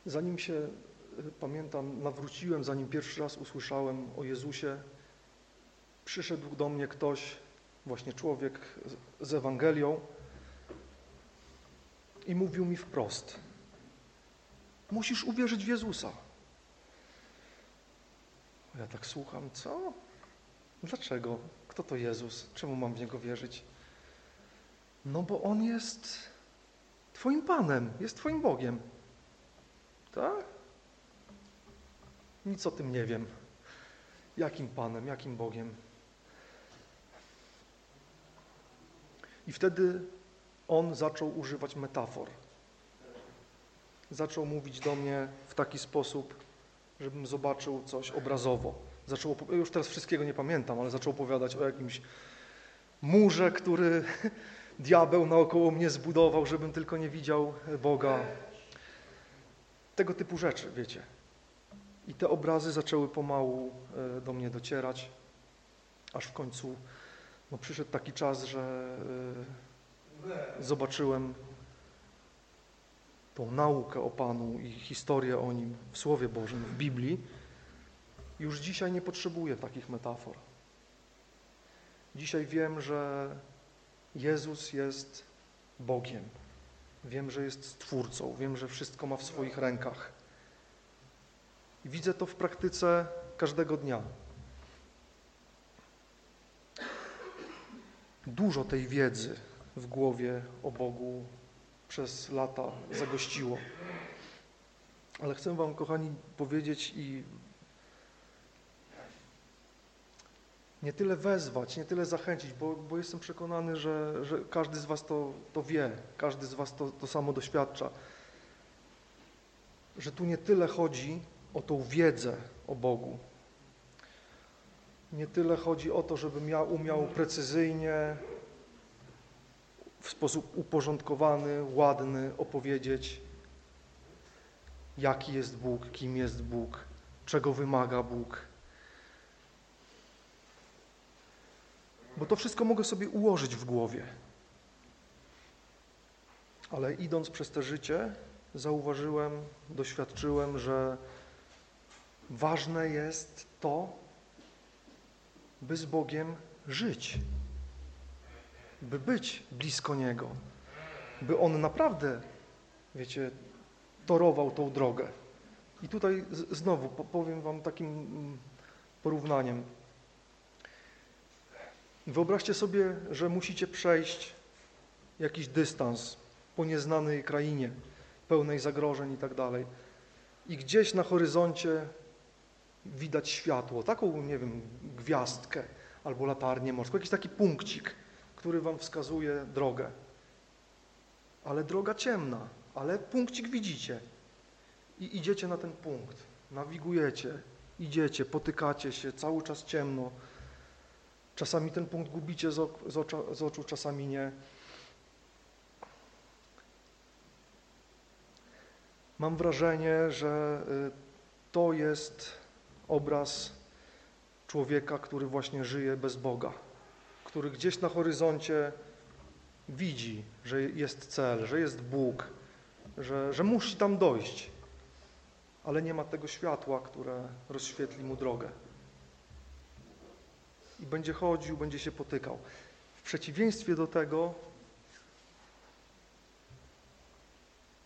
Zanim się, y, pamiętam, nawróciłem, zanim pierwszy raz usłyszałem o Jezusie, przyszedł do mnie ktoś, właśnie człowiek z- Ewangelią i mówił mi wprost: Musisz uwierzyć w Jezusa. Ja tak słucham, co? Dlaczego? Kto to Jezus? Czemu mam w Niego wierzyć? No bo On jest Twoim Panem, jest Twoim Bogiem. Tak? Nic o tym nie wiem. Jakim Panem, jakim Bogiem. I wtedy on zaczął używać metafor. Zaczął mówić do mnie w taki sposób, żebym zobaczył coś obrazowo. Zaczął, już teraz wszystkiego nie pamiętam, ale zaczął opowiadać o jakimś murze, który diabeł naokoło mnie zbudował, żebym tylko nie widział Boga. Tego typu rzeczy, wiecie. I te obrazy zaczęły pomału e, do mnie docierać, aż w końcu no, przyszedł taki czas, że e, zobaczyłem tą naukę o Panu i historię o Nim w Słowie Bożym, w Biblii. Już dzisiaj nie potrzebuję takich metafor. Dzisiaj wiem, że Jezus jest Bogiem. Wiem, że jest Stwórcą, wiem, że wszystko ma w swoich rękach. I widzę to w praktyce każdego dnia. Dużo tej wiedzy w głowie o Bogu przez lata zagościło. Ale chcę Wam, kochani, powiedzieć i nie tyle wezwać, nie tyle zachęcić, bo, bo jestem przekonany, że, że każdy z Was to, to wie, każdy z Was to, to samo doświadcza, że tu nie tyle chodzi o tą wiedzę o Bogu, nie tyle chodzi o to, żebym ja umiał precyzyjnie, w sposób uporządkowany, ładny opowiedzieć, jaki jest Bóg, kim jest Bóg, czego wymaga Bóg, Bo to wszystko mogę sobie ułożyć w głowie. Ale idąc przez te życie, zauważyłem, doświadczyłem, że ważne jest to, by z Bogiem żyć, by być blisko Niego, by On naprawdę, wiecie, torował tą drogę. I tutaj znowu po, powiem Wam takim mm, porównaniem. Wyobraźcie sobie, że musicie przejść jakiś dystans po nieznanej krainie, pełnej zagrożeń i tak dalej. I gdzieś na horyzoncie widać światło, taką, nie wiem, gwiazdkę albo latarnię morską, jakiś taki punkcik, który wam wskazuje drogę. Ale droga ciemna, ale punkcik widzicie. I idziecie na ten punkt, nawigujecie, idziecie, potykacie się, cały czas ciemno. Czasami ten punkt gubicie z, ok- z, oczu, z oczu, czasami nie. Mam wrażenie, że y, to jest obraz człowieka, który właśnie żyje bez Boga, który gdzieś na horyzoncie widzi, że jest cel, że jest Bóg, że, że musi tam dojść, ale nie ma tego światła, które rozświetli mu drogę. I będzie chodził, będzie się potykał. W przeciwieństwie do tego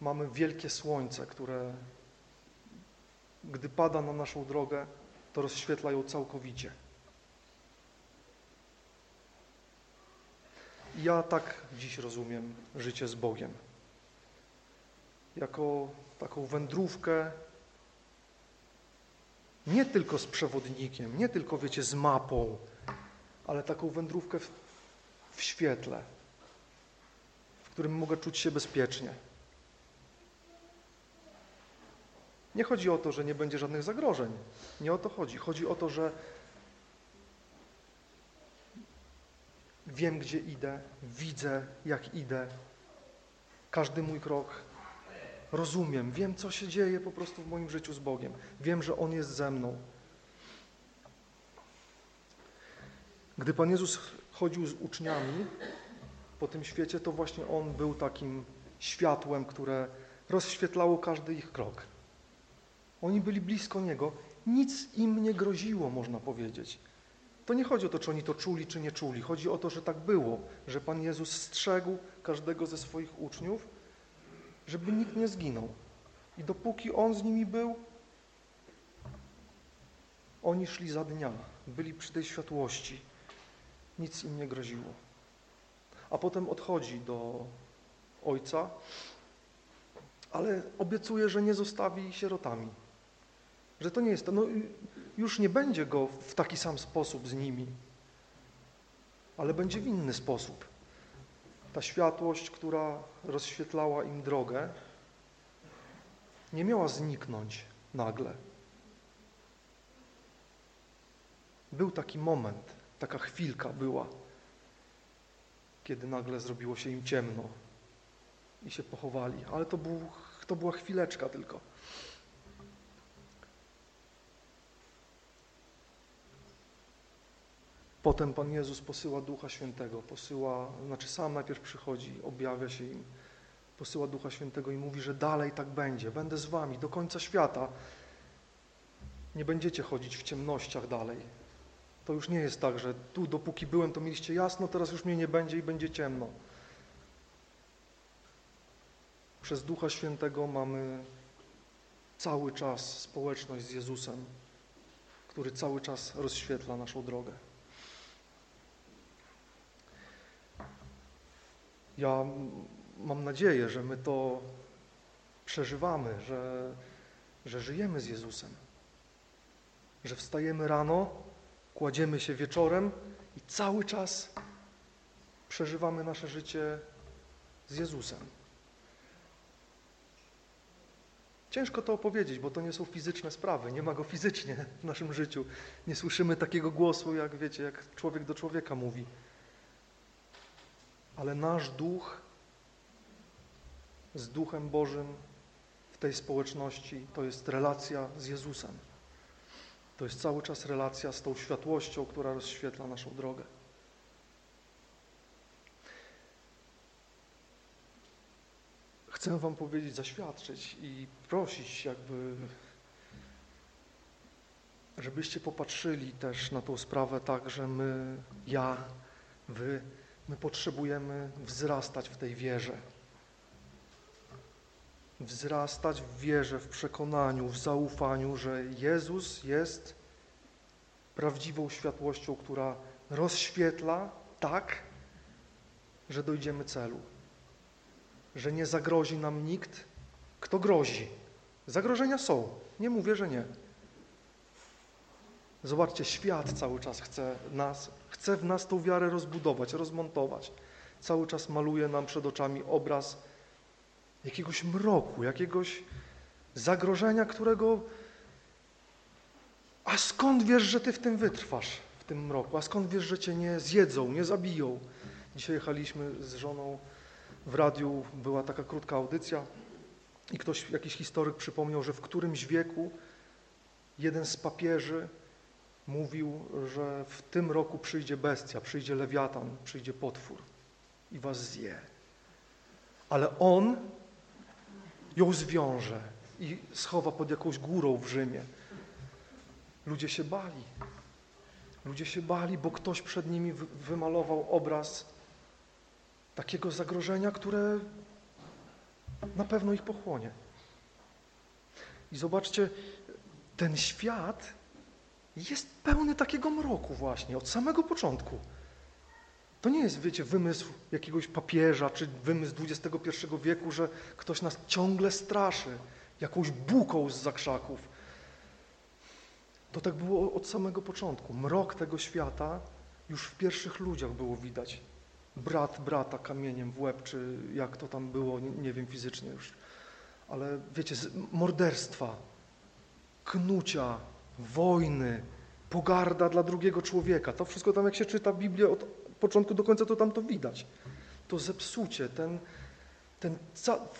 mamy wielkie słońce, które gdy pada na naszą drogę, to rozświetla ją całkowicie. Ja tak dziś rozumiem życie z Bogiem. Jako taką wędrówkę nie tylko z przewodnikiem, nie tylko, wiecie, z mapą, ale taką wędrówkę w, w świetle, w którym mogę czuć się bezpiecznie. Nie chodzi o to, że nie będzie żadnych zagrożeń. Nie o to chodzi. Chodzi o to, że wiem, gdzie idę, widzę, jak idę. Każdy mój krok rozumiem. Wiem, co się dzieje po prostu w moim życiu z Bogiem. Wiem, że On jest ze mną. Gdy Pan Jezus chodził z uczniami po tym świecie, to właśnie On był takim światłem, które rozświetlało każdy ich krok. Oni byli blisko Niego, nic im nie groziło, można powiedzieć. To nie chodzi o to, czy oni to czuli, czy nie czuli. Chodzi o to, że tak było, że Pan Jezus strzegł każdego ze swoich uczniów, żeby nikt nie zginął. I dopóki On z nimi był, oni szli za dnia, byli przy tej światłości. Nic im nie groziło. A potem odchodzi do Ojca, ale obiecuje, że nie zostawi sierotami. Że to nie jest to. No, już nie będzie go w taki sam sposób z nimi, ale będzie w inny sposób. Ta światłość, która rozświetlała im drogę, nie miała zniknąć nagle. Był taki moment, taka chwilka była, kiedy nagle zrobiło się im ciemno i się pochowali, ale to, był, to była chwileczka tylko. Potem Pan Jezus posyła Ducha Świętego, posyła, znaczy sam najpierw przychodzi, objawia się im, posyła Ducha Świętego i mówi, że dalej tak będzie, będę z wami do końca świata. Nie będziecie chodzić w ciemnościach dalej. To już nie jest tak, że tu dopóki byłem, to mieliście jasno, teraz już mnie nie będzie i będzie ciemno. Przez Ducha Świętego mamy cały czas społeczność z Jezusem, który cały czas rozświetla naszą drogę. Ja mam nadzieję, że my to przeżywamy, że, że żyjemy z Jezusem, że wstajemy rano, kładziemy się wieczorem i cały czas przeżywamy nasze życie z Jezusem. Ciężko to opowiedzieć, bo to nie są fizyczne sprawy, nie ma go fizycznie w naszym życiu. Nie słyszymy takiego głosu, jak wiecie, jak człowiek do człowieka mówi. Ale nasz duch z Duchem Bożym w tej społeczności to jest relacja z Jezusem. To jest cały czas relacja z tą światłością, która rozświetla naszą drogę. Chcę Wam powiedzieć, zaświadczyć i prosić, jakby, żebyście popatrzyli też na tą sprawę tak, że my, ja, Wy, my potrzebujemy wzrastać w tej wierze. Wzrastać w wierze, w przekonaniu, w zaufaniu, że Jezus jest prawdziwą światłością, która rozświetla tak, że dojdziemy celu. Że nie zagrozi nam nikt, kto grozi. Zagrożenia są, nie mówię, że nie. Zobaczcie, świat cały czas chce nas, chce w nas tą wiarę rozbudować, rozmontować. Cały czas maluje nam przed oczami obraz jakiegoś mroku, jakiegoś zagrożenia, którego a skąd wiesz, że ty w tym wytrwasz, w tym mroku? A skąd wiesz, że cię nie zjedzą, nie zabiją? Dzisiaj jechaliśmy z żoną w radiu, była taka krótka audycja i ktoś, jakiś historyk przypomniał, że w którymś wieku jeden z papieży mówił, że w tym roku przyjdzie bestia, przyjdzie lewiatan, przyjdzie potwór i was zje. Ale on ją zwiąże i schowa pod jakąś górą w Rzymie. Ludzie się bali. Ludzie się bali, bo ktoś przed nimi wy- wymalował obraz takiego zagrożenia, które na pewno ich pochłonie. I zobaczcie, ten świat jest pełny takiego mroku właśnie od samego początku. To nie jest, wiecie, wymysł jakiegoś papieża czy wymysł XXI wieku, że ktoś nas ciągle straszy jakąś buką z zakrzaków. To tak było od samego początku. Mrok tego świata już w pierwszych ludziach było widać. Brat brata kamieniem w łeb, czy jak to tam było, nie, wiem fizycznie już. Ale wiecie, morderstwa, knucia, wojny, pogarda dla drugiego człowieka. To wszystko tam, jak się czyta Biblię od początku do końca, to tam to widać. To zepsucie, ten, ten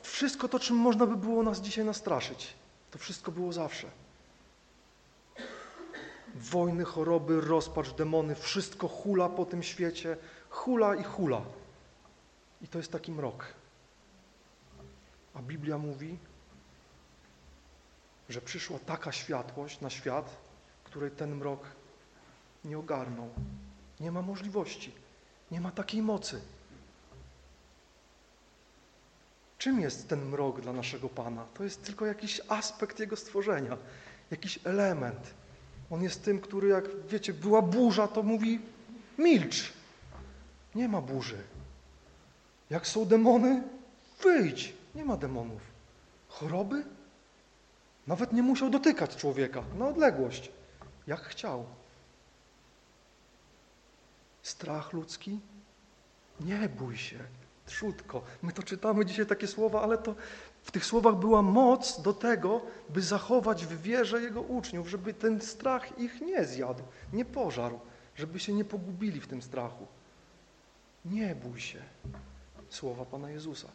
wszystko to, czym można by było nas dzisiaj nastraszyć. To wszystko było zawsze. Wojny, choroby, rozpacz, demony, wszystko hula po tym świecie, hula i hula. I to jest taki mrok. A Biblia mówi, że przyszła taka światłość na świat, której ten mrok nie ogarnął. Nie ma możliwości, nie ma takiej mocy. Czym jest ten mrok dla naszego Pana? To jest tylko jakiś aspekt Jego stworzenia, jakiś element. On jest tym, który jak wiecie, była burza, to mówi milcz. Nie ma burzy. Jak są demony, wyjdź. Nie ma demonów. Choroby? Nawet nie musiał dotykać człowieka na odległość, jak chciał. Strach ludzki? Nie bój się, trzutko. My to czytamy dzisiaj takie słowa, ale to w tych słowach była moc do tego, by zachować w wierze Jego uczniów, żeby ten strach ich nie zjadł, nie pożarł, żeby się nie pogubili w tym strachu. Nie bój się. Słowa Pana Jezusa.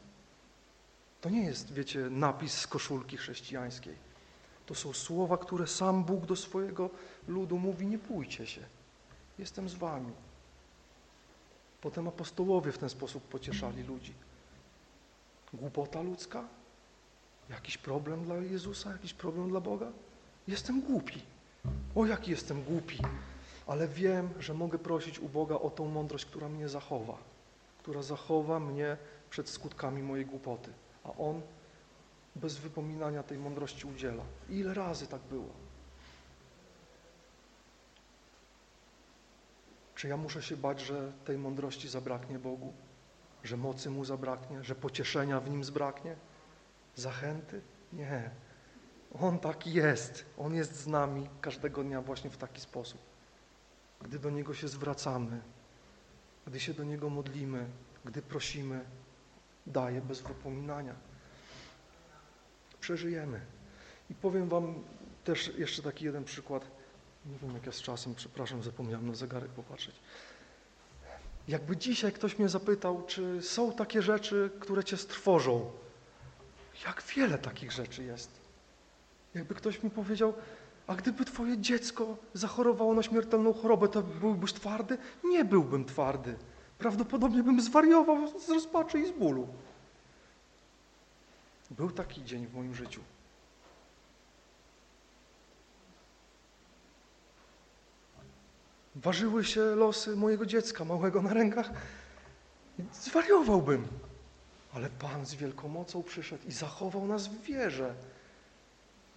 To nie jest, wiecie, napis z koszulki chrześcijańskiej. To są słowa, które sam Bóg do swojego ludu mówi, nie bójcie się, jestem z wami. Potem apostołowie w ten sposób pocieszali ludzi. Głupota ludzka? Jakiś problem dla Jezusa? Jakiś problem dla Boga? Jestem głupi. O, jaki jestem głupi. Ale wiem, że mogę prosić u Boga o tą mądrość, która mnie zachowa. Która zachowa mnie przed skutkami mojej głupoty. A On bez wypominania tej mądrości udziela. Ile razy tak było? Czy ja muszę się bać, że tej mądrości zabraknie Bogu? Że mocy Mu zabraknie? Że pocieszenia w Nim zbraknie? Zachęty? Nie. On taki jest. On jest z nami każdego dnia właśnie w taki sposób. Gdy do Niego się zwracamy, gdy się do Niego modlimy, gdy prosimy, daje bez wypominania. Przeżyjemy. I powiem Wam też jeszcze taki jeden przykład. Nie wiem jak ja z czasem, przepraszam, zapomniałem na zegarek popatrzeć. Jakby dzisiaj ktoś mnie zapytał, czy są takie rzeczy, które Cię strwożą. Jak wiele takich rzeczy jest. Jakby ktoś mi powiedział, a gdyby Twoje dziecko zachorowało na śmiertelną chorobę, to byłbyś twardy? Nie byłbym twardy. Prawdopodobnie bym zwariował z rozpaczy i z bólu. Był taki dzień w moim życiu. Ważyły się losy mojego dziecka małego na rękach. Zwariowałbym. Ale Pan z wielką mocą przyszedł i zachował nas w wierze.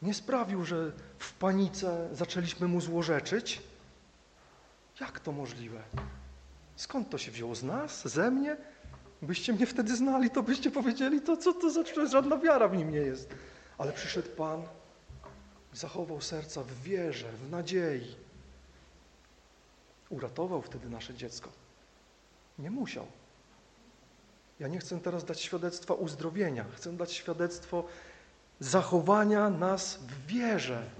Nie sprawił, że w panice zaczęliśmy mu złorzeczyć. Jak to możliwe? Skąd to się wzięło? Z nas? Ze mnie? Byście mnie wtedy znali, to byście powiedzieli, to co to za człowiek, żadna wiara w nim nie jest. Ale przyszedł Pan zachował serca w wierze, w nadziei. Uratował wtedy nasze dziecko. Nie musiał. Ja nie chcę teraz dać świadectwa uzdrowienia, chcę dać świadectwo zachowania nas w wierze,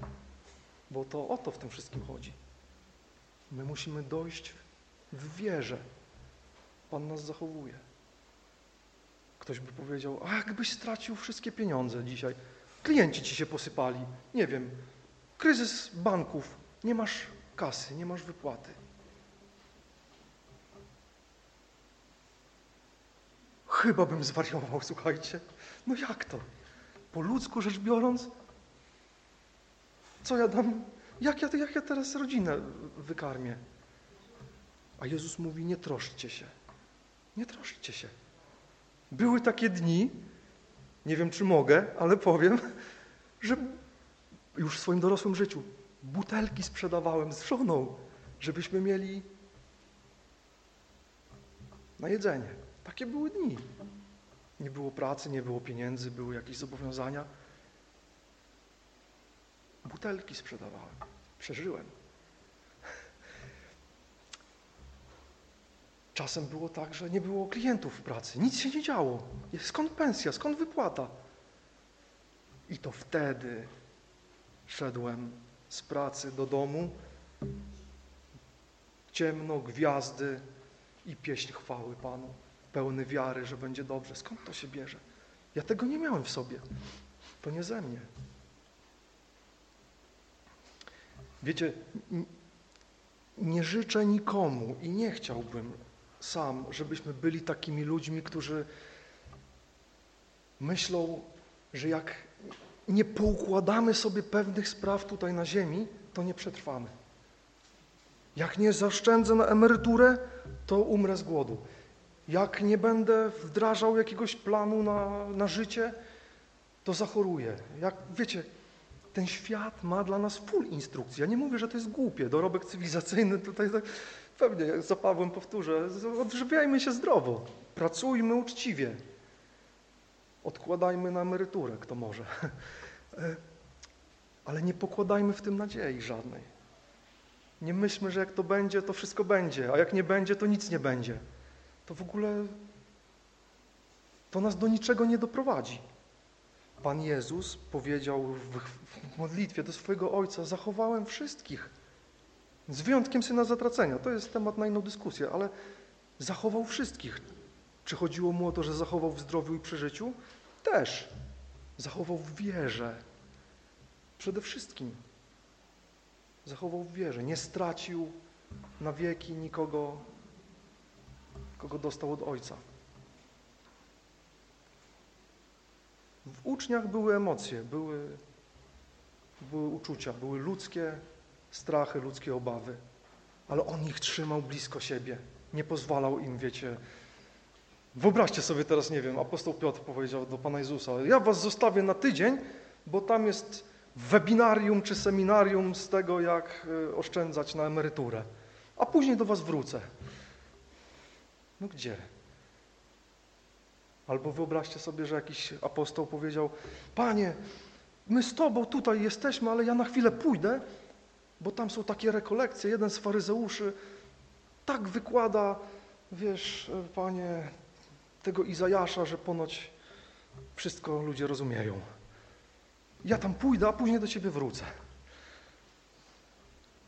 bo to o to w tym wszystkim chodzi. My musimy dojść w wierze. Pan nas zachowuje. Ktoś by powiedział, a jakbyś stracił wszystkie pieniądze dzisiaj, klienci ci się posypali, nie wiem, kryzys banków, nie masz kasy, nie masz wypłaty. Chyba bym zwariował, słuchajcie. No jak to? Po ludzku rzecz biorąc, co ja dam, jak ja, jak ja teraz rodzinę wykarmię? A Jezus mówi, nie troszczcie się, nie troszczcie się. Były takie dni, nie wiem czy mogę, ale powiem, że już w swoim dorosłym życiu butelki sprzedawałem z żoną, żebyśmy mieli na jedzenie. Takie były dni. Nie było pracy, nie było pieniędzy, były jakieś zobowiązania. Butelki sprzedawałem. Przeżyłem. Czasem było tak, że nie było klientów w pracy, nic się nie działo. Skąd pensja, skąd wypłata? I to wtedy szedłem z pracy do domu, ciemno, gwiazdy i pieśń chwały Panu, pełny wiary, że będzie dobrze. Skąd to się bierze? Ja tego nie miałem w sobie. To nie ze mnie. Wiecie, nie życzę nikomu i nie chciałbym sam, żebyśmy byli takimi ludźmi, którzy myślą, że jak nie poukładamy sobie pewnych spraw tutaj na ziemi, to nie przetrwamy. Jak nie zaoszczędzę na emeryturę, to umrę z głodu. Jak nie będę wdrażał jakiegoś planu na, na życie, to zachoruję. Jak wiecie, ten świat ma dla nas full instrukcji. Ja nie mówię, że to jest głupie, dorobek cywilizacyjny tutaj tak, pewnie, jak za Pawłem powtórzę, odżywiajmy się zdrowo, pracujmy uczciwie, odkładajmy na emeryturę, kto może. E, Ale nie pokładajmy w tym nadziei żadnej. Nie myślmy, że jak to będzie, to wszystko będzie, a jak nie będzie, to nic nie będzie. To w ogóle to nas do niczego nie doprowadzi. Pan Jezus powiedział w, w modlitwie do swojego Ojca, zachowałem wszystkich, z wyjątkiem Syna Zatracenia. To jest temat na inną dyskusję, ale zachował wszystkich. Czy chodziło mu o to, że zachował w zdrowiu i przy życiu? Też. Zachował w wierze. Przede wszystkim. Zachował w wierze. Nie stracił na wieki nikogo, kogo dostał od Ojca. W uczniach były emocje, były, były uczucia, były ludzkie strachy, ludzkie obawy, ale on ich trzymał blisko siebie, nie pozwalał im, wiecie. Wyobraźcie sobie teraz, nie wiem, apostoł Piotr powiedział do Pana Jezusa, ja was zostawię na tydzień, bo tam jest webinarium czy seminarium z tego, jak y, oszczędzać na emeryturę, a później do was wrócę. No gdzie? Albo wyobraźcie sobie, że jakiś apostoł powiedział: Panie, my z Tobą tutaj jesteśmy, ale ja na chwilę pójdę, bo tam są takie rekolekcje. Jeden z faryzeuszy tak wykłada, wiesz, Panie, tego Izajasza, że ponoć wszystko ludzie rozumieją. Ja tam pójdę, a później do Ciebie wrócę.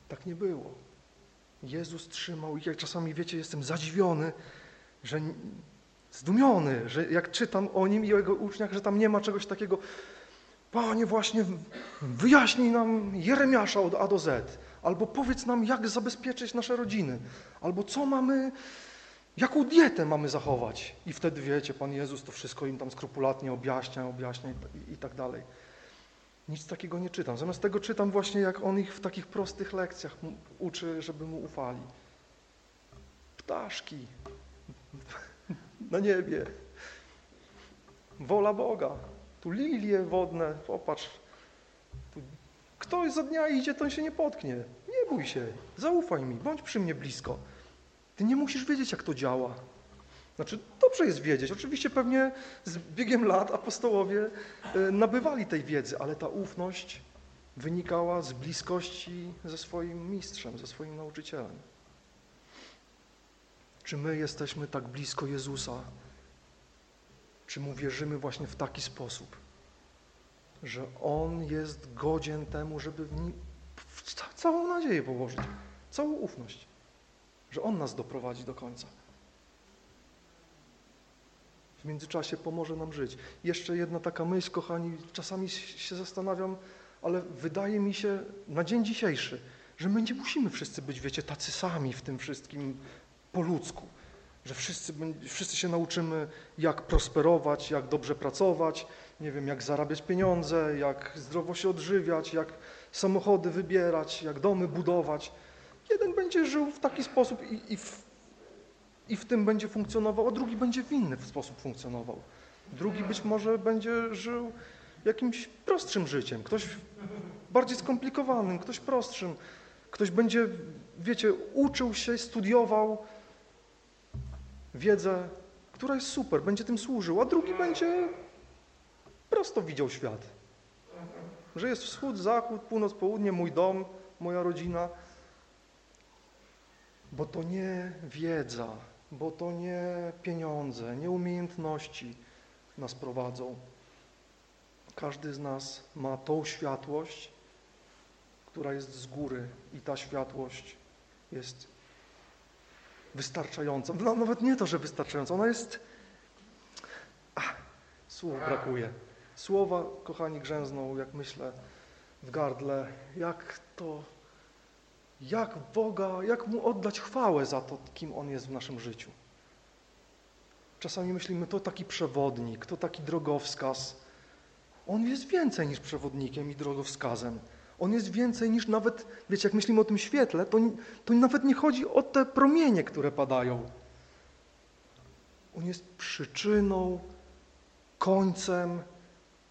Tak nie było. Jezus trzymał i jak czasami, wiecie, jestem zadziwiony, że zdumiony, że jak czytam o nim i o jego uczniach, że tam nie ma czegoś takiego, Panie, właśnie wyjaśnij nam Jeremiasza od A do Z, albo powiedz nam, jak zabezpieczyć nasze rodziny, albo co mamy, Jaką dietę mamy zachować? I wtedy, wiecie, Pan Jezus to wszystko im tam skrupulatnie objaśnia, objaśnia i, i, tak dalej. Nic takiego nie czytam. Zamiast tego czytam właśnie, jak On ich w takich prostych lekcjach uczy, żeby Mu ufali. Ptaszki na niebie. Wola Boga. Tu lilie wodne, popatrz. Tu ktoś za dnia idzie, to on się nie potknie. Nie bój się, zaufaj mi, bądź przy mnie blisko. Ty nie musisz wiedzieć, jak to działa. Znaczy, dobrze jest wiedzieć. Oczywiście pewnie z biegiem lat apostołowie y, nabywali tej wiedzy, ale ta ufność wynikała z bliskości ze swoim mistrzem, ze swoim nauczycielem. Czy my jesteśmy tak blisko Jezusa? Czy mu wierzymy właśnie w taki sposób, że On jest godzien temu, żeby w nim całą nadzieję położyć, całą ufność, że On nas doprowadzi do końca. W międzyczasie pomoże nam żyć. Jeszcze jedna taka myśl, kochani, czasami się zastanawiam, ale wydaje mi się na dzień dzisiejszy, że my nie musimy wszyscy być, wiecie, tacy sami w tym wszystkim po ludzku. Że wszyscy, wszyscy się nauczymy, jak prosperować, jak dobrze pracować, nie wiem, jak zarabiać pieniądze, jak zdrowo się odżywiać, jak samochody wybierać, jak domy budować. Jeden będzie żył w taki sposób i, i, w, i w tym będzie funkcjonował, a drugi będzie w inny sposób funkcjonował. Drugi być może będzie żył jakimś prostszym życiem, ktoś bardziej skomplikowanym, ktoś prostszym. Ktoś będzie, wiecie, uczył się, studiował wiedzę, która jest super, będzie tym służył, a drugi będzie prosto widział świat. Że jest wschód, zachód, północ, południe, mój dom, moja rodzina. Bo to nie wiedza, bo to nie pieniądze, nie umiejętności nas prowadzą. Każdy z nas ma tą światłość, która jest z góry i ta światłość jest wystarczająca. No, nawet nie to, że wystarczająca, ona jest... Ach, słów brakuje. Słowa, kochani, grzęzną, jak myślę, w gardle. Jak to... Jak Boga, jak Mu oddać chwałę za to, kim On jest w naszym życiu. Czasami myślimy, to taki przewodnik, to taki drogowskaz. On jest więcej niż przewodnikiem i drogowskazem. On jest więcej niż nawet, wiecie, jak myślimy o tym świetle, to, to nawet nie chodzi o te promienie, które padają. On jest przyczyną, końcem,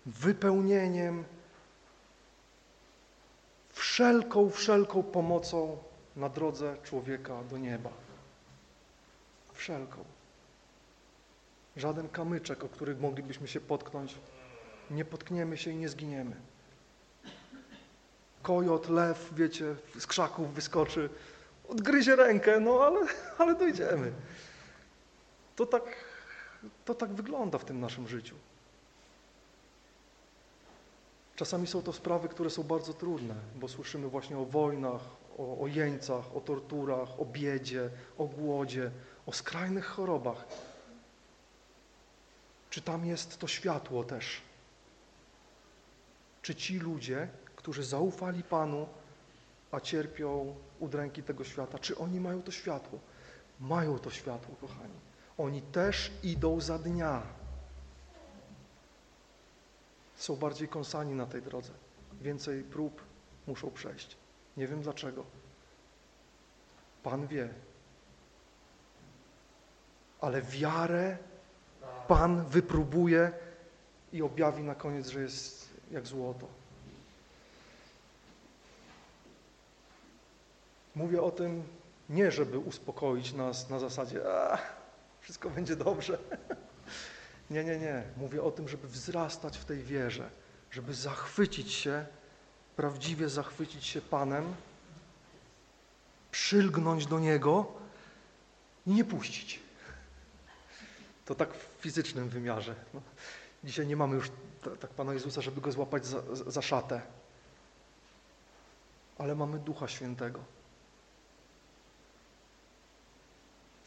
wypełnieniem, wszelką, wszelką pomocą na drodze człowieka do nieba. Wszelką. Żaden kamyczek, o których moglibyśmy się potknąć, nie potkniemy się i nie zginiemy. Kojot, lew, wiecie, z krzaków wyskoczy, odgryzie rękę, no ale, ale dojdziemy. To tak, to tak wygląda w tym naszym życiu. Czasami są to sprawy, które są bardzo trudne, bo słyszymy właśnie o wojnach, o, o jeńcach, o torturach, o biedzie, o głodzie, o skrajnych chorobach. Czy tam jest to światło też? Czy ci ludzie, którzy zaufali Panu, a cierpią udręki tego świata, czy oni mają to światło? Mają to światło, kochani. Oni też idą za dnia. Są bardziej kąsani na tej drodze. Więcej prób muszą przejść. Nie wiem dlaczego. Pan wie. Ale wiarę Pan wypróbuje i objawi na koniec, że jest jak złoto. Mówię o tym nie, żeby uspokoić nas na zasadzie, a wszystko będzie dobrze. Nie, nie, nie. Mówię o tym, żeby wzrastać w tej wierze, żeby zachwycić się, prawdziwie zachwycić się Panem, przylgnąć do Niego i nie puścić. To tak w fizycznym wymiarze. No. Dzisiaj nie mamy już tak Pana Jezusa, żeby Go złapać za- za szatę. Ale mamy Ducha Świętego.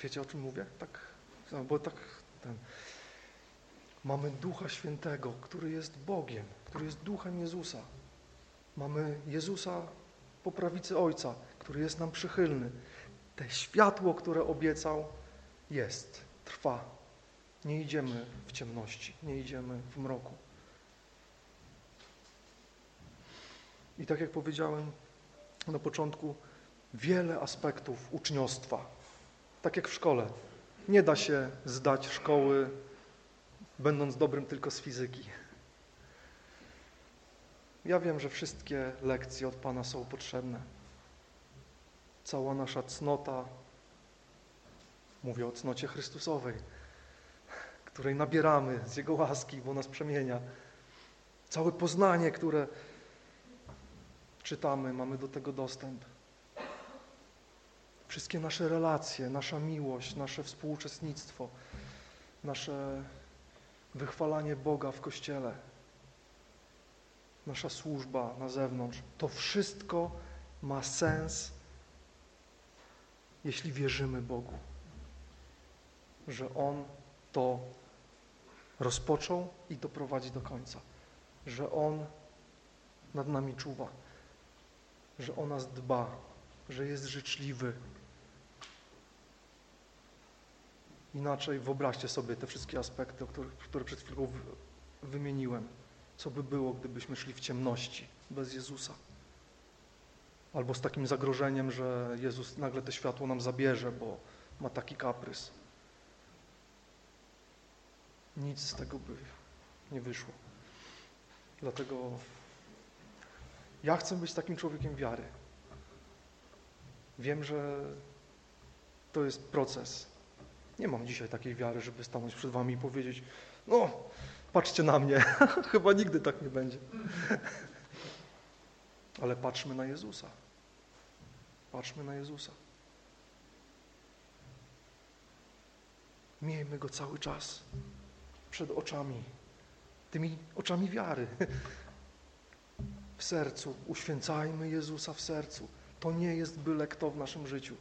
Wiecie, o czym mówię? Tak, no, bo tak ten... Mamy Ducha Świętego, który jest Bogiem, który jest Duchem Jezusa. Mamy Jezusa po prawicy Ojca, który jest nam przychylny. Te światło, które obiecał, jest, trwa. Nie idziemy w ciemności, nie idziemy w mroku. I tak jak powiedziałem na początku, wiele aspektów uczniostwa. Tak jak w szkole. Nie da się zdać szkoły, będąc dobrym tylko z fizyki. Ja wiem, że wszystkie lekcje od Pana są potrzebne. Cała nasza cnota, mówię o cnocie Chrystusowej, której nabieramy z Jego łaski, bo nas przemienia. Całe poznanie, które czytamy, mamy do tego dostęp. Wszystkie nasze relacje, nasza miłość, nasze współuczestnictwo, nasze wychwalanie Boga w Kościele, nasza służba na zewnątrz, to wszystko ma sens, jeśli wierzymy Bogu, że On to rozpoczął i doprowadzi do końca, że On nad nami czuwa, że o nas dba, że jest życzliwy. Inaczej wyobraźcie sobie te wszystkie aspekty, które przed chwilą wy- wymieniłem. Co by było, gdybyśmy szli w ciemności bez Jezusa? Albo z takim zagrożeniem, że Jezus nagle to światło nam zabierze, bo ma taki kaprys. Nic z tego by nie wyszło. Dlatego ja chcę być takim człowiekiem wiary. Wiem, że to jest proces. Nie mam dzisiaj takiej wiary, żeby stanąć przed wami i powiedzieć, no, patrzcie na mnie. Chyba nigdy tak nie będzie. Ale patrzmy na Jezusa. Patrzmy na Jezusa. Miejmy Go cały czas przed oczami, tymi oczami wiary. W sercu, uświęcajmy Jezusa w sercu. To nie jest byle kto w naszym życiu.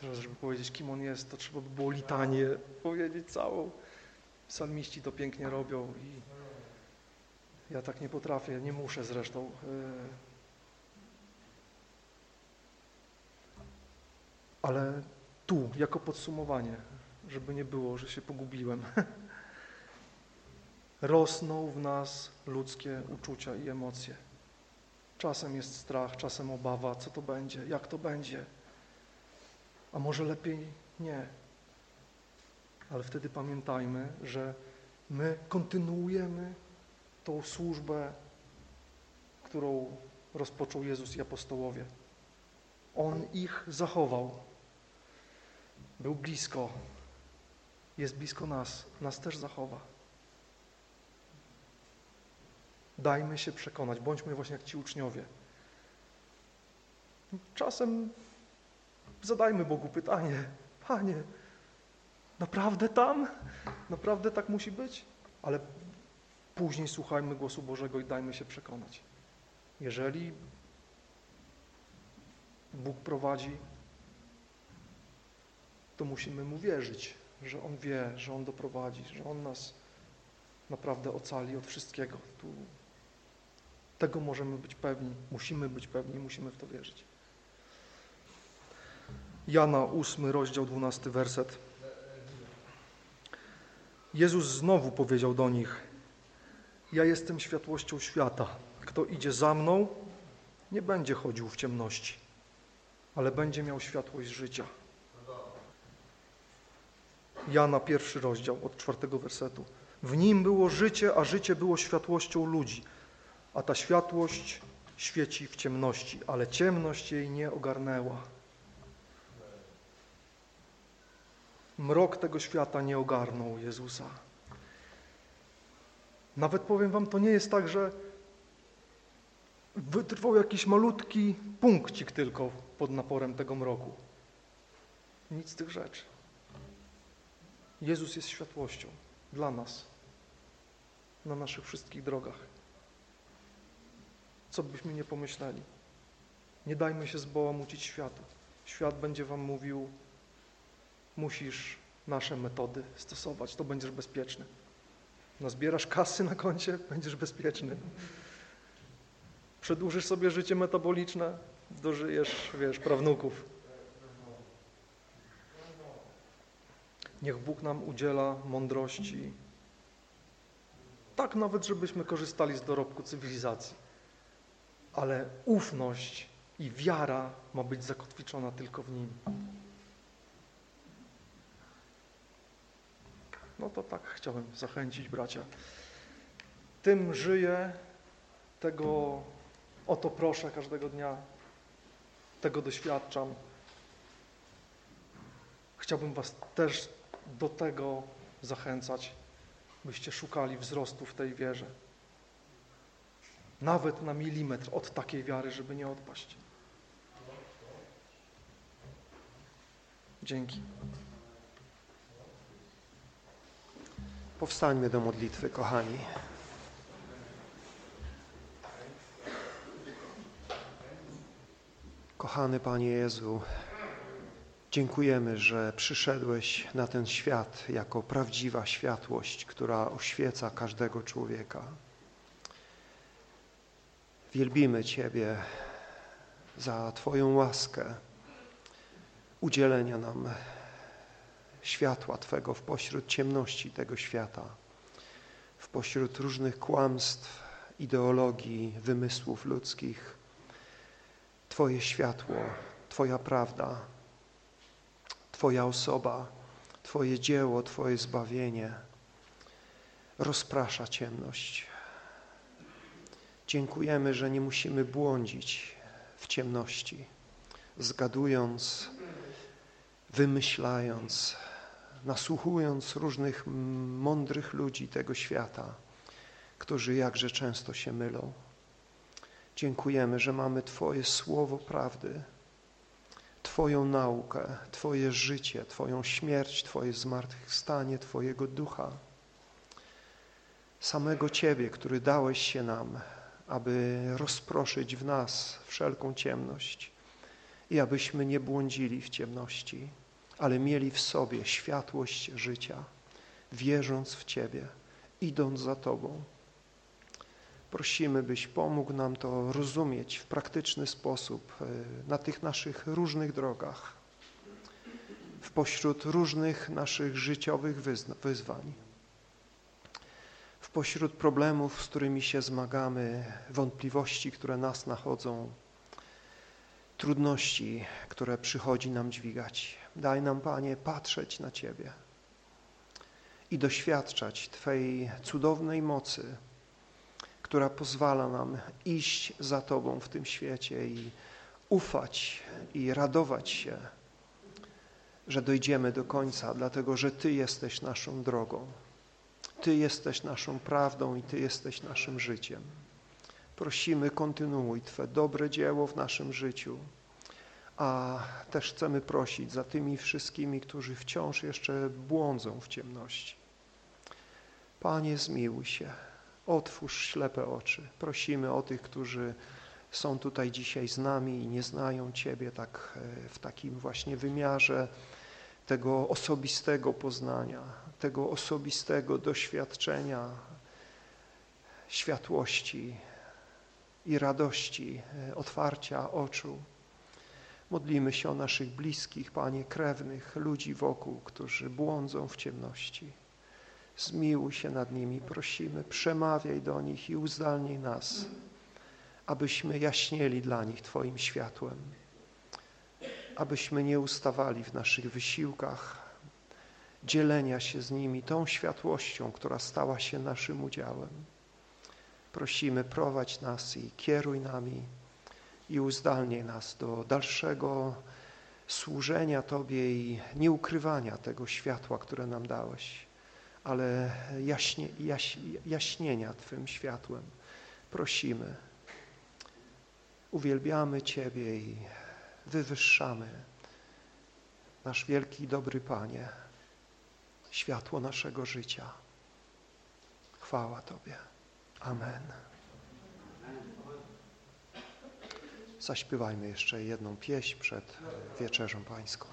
Teraz, żeby powiedzieć, kim On jest, to trzeba by było litanię powiedzieć całą. Psalmiści to pięknie robią i ja tak nie potrafię, nie muszę zresztą. Yy. Ale tu, jako podsumowanie, żeby nie było, że się pogubiłem. Rosną w nas ludzkie uczucia i emocje. Czasem jest strach, czasem obawa, co to będzie, jak to będzie. A może lepiej nie. Ale wtedy pamiętajmy, że my kontynuujemy tą służbę, którą rozpoczął Jezus i apostołowie. On ich zachował. Był blisko. Jest blisko nas. Nas też zachowa. Dajmy się przekonać. Bądźmy właśnie jak ci uczniowie. Czasem zadajmy Bogu pytanie. Panie, naprawdę tam? Naprawdę tak musi być? Ale później słuchajmy głosu Bożego i dajmy się przekonać. Jeżeli Bóg prowadzi, to musimy Mu wierzyć, że On wie, że On doprowadzi, że On nas naprawdę ocali od wszystkiego. Tu tego możemy być pewni, musimy być pewni, musimy w to wierzyć. Jana 8, rozdział 12, werset. Jezus znowu powiedział do nich: Ja jestem światłością świata. Kto idzie za mną, nie będzie chodził w ciemności, ale będzie miał światłość życia. Jana pierwszy rozdział od czwartego wersetu. W nim było życie, a życie było światłością ludzi, a ta światłość świeci w ciemności, ale ciemność jej nie ogarnęła. Mrok tego świata nie ogarnął Jezusa. Nawet powiem wam, to nie jest tak, że wytrwał jakiś malutki punkcik tylko pod naporem tego mroku. Nic z tych rzeczy. Jezus jest światłością dla nas, na naszych wszystkich drogach. Co byśmy nie pomyśleli. Nie dajmy się zbałamucić światu. Świat będzie wam mówił, musisz nasze metody stosować, to będziesz bezpieczny. Nazbierasz kasy na koncie, będziesz bezpieczny. Przedłużysz sobie życie metaboliczne, dożyjesz, wiesz, prawnuków. Niech Bóg nam udziela mądrości. Tak nawet, żebyśmy korzystali z dorobku cywilizacji. Ale ufność i wiara ma być zakotwiczona tylko w Nim. No to tak chciałem zachęcić bracia. Tym żyję, tego o to proszę każdego dnia, tego doświadczam. Chciałbym Was też do tego zachęcać, byście szukali wzrostu w tej wierze. Nawet na milimetr od takiej wiary, żeby nie odpaść. Dzięki. Powstańmy do modlitwy, kochani. Kochany Panie Jezu, dziękujemy, że przyszedłeś na ten świat jako prawdziwa światłość, która oświeca każdego człowieka. Wielbimy Ciebie za Twoją łaskę udzielenia nam światła Twego w pośród ciemności tego świata, w pośród różnych kłamstw, ideologii, wymysłów ludzkich. Twoje światło, Twoja prawda, Twoja osoba, Twoje dzieło, Twoje zbawienie rozprasza ciemność. Dziękujemy, że nie musimy błądzić w ciemności, zgadując, wymyślając, nasłuchując różnych mądrych ludzi tego świata, którzy jakże często się mylą. Dziękujemy, że mamy Twoje słowo prawdy, Twoją naukę, Twoje życie, Twoją śmierć, Twoje zmartwychwstanie, Twojego ducha, samego Ciebie, który dałeś się nam, aby rozproszyć w nas wszelką ciemność i abyśmy nie błądzili w ciemności ale mieli w sobie światłość życia, wierząc w Ciebie, idąc za Tobą. Prosimy, byś pomógł nam to rozumieć w praktyczny sposób e, na tych naszych różnych drogach, w pośród różnych naszych życiowych wyzwań, w pośród problemów, z którymi się zmagamy, wątpliwości, które nas nachodzą, trudności, które przychodzi nam dźwigać. Daj nam, Panie, patrzeć na Ciebie i doświadczać Twojej cudownej mocy, która pozwala nam iść za Tobą w tym świecie i ufać i radować się, że dojdziemy do końca, dlatego że Ty jesteś naszą drogą. Ty jesteś naszą prawdą i Ty jesteś naszym życiem. Prosimy, kontynuuj Twe dobre dzieło w naszym życiu, a też chcemy prosić za tymi wszystkimi, którzy wciąż jeszcze błądzą w ciemności. Panie, zmiłuj się, otwórz ślepe oczy. Prosimy o tych, którzy są tutaj dzisiaj z nami i nie znają Ciebie tak e, w takim właśnie wymiarze tego osobistego poznania, tego osobistego doświadczenia światłości i radości, e, otwarcia oczu. Modlimy się o naszych bliskich, Panie, krewnych, ludzi wokół, którzy błądzą w ciemności. Zmiłuj się nad nimi, prosimy, przemawiaj do nich i uzdalnij nas, abyśmy jaśnieli dla nich Twoim światłem, abyśmy nie ustawali w naszych wysiłkach dzielenia się z nimi tą światłością, która stała się naszym udziałem. Prosimy, prowadź nas i kieruj nami, i uzdalnij nas do dalszego służenia Tobie i nieukrywania tego światła, które nam dałeś, ale jaśnie, jaś, jaśnienia Twym światłem. Prosimy, uwielbiamy Ciebie i wywyższamy nasz wielki dobry Panie, światło naszego życia. Chwała Tobie. Amen. Zaśpiewajmy jeszcze jedną pieśń przed wieczerzą pańską.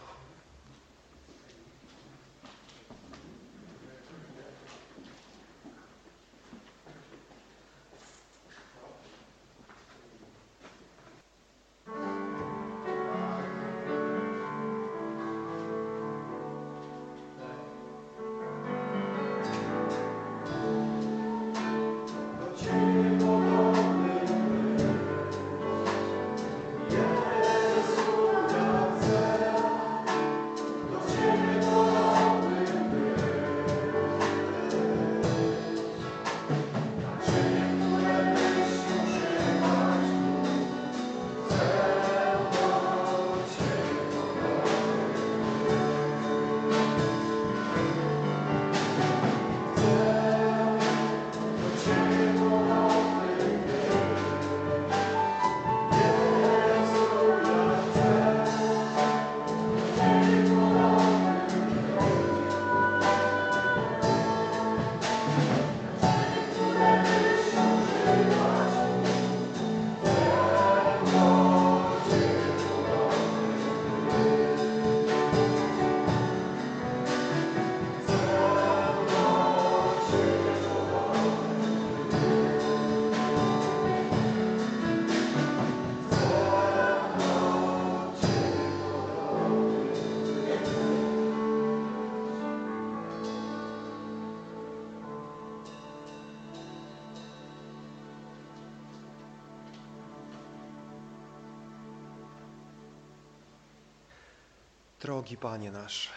Drogi Panie nasz,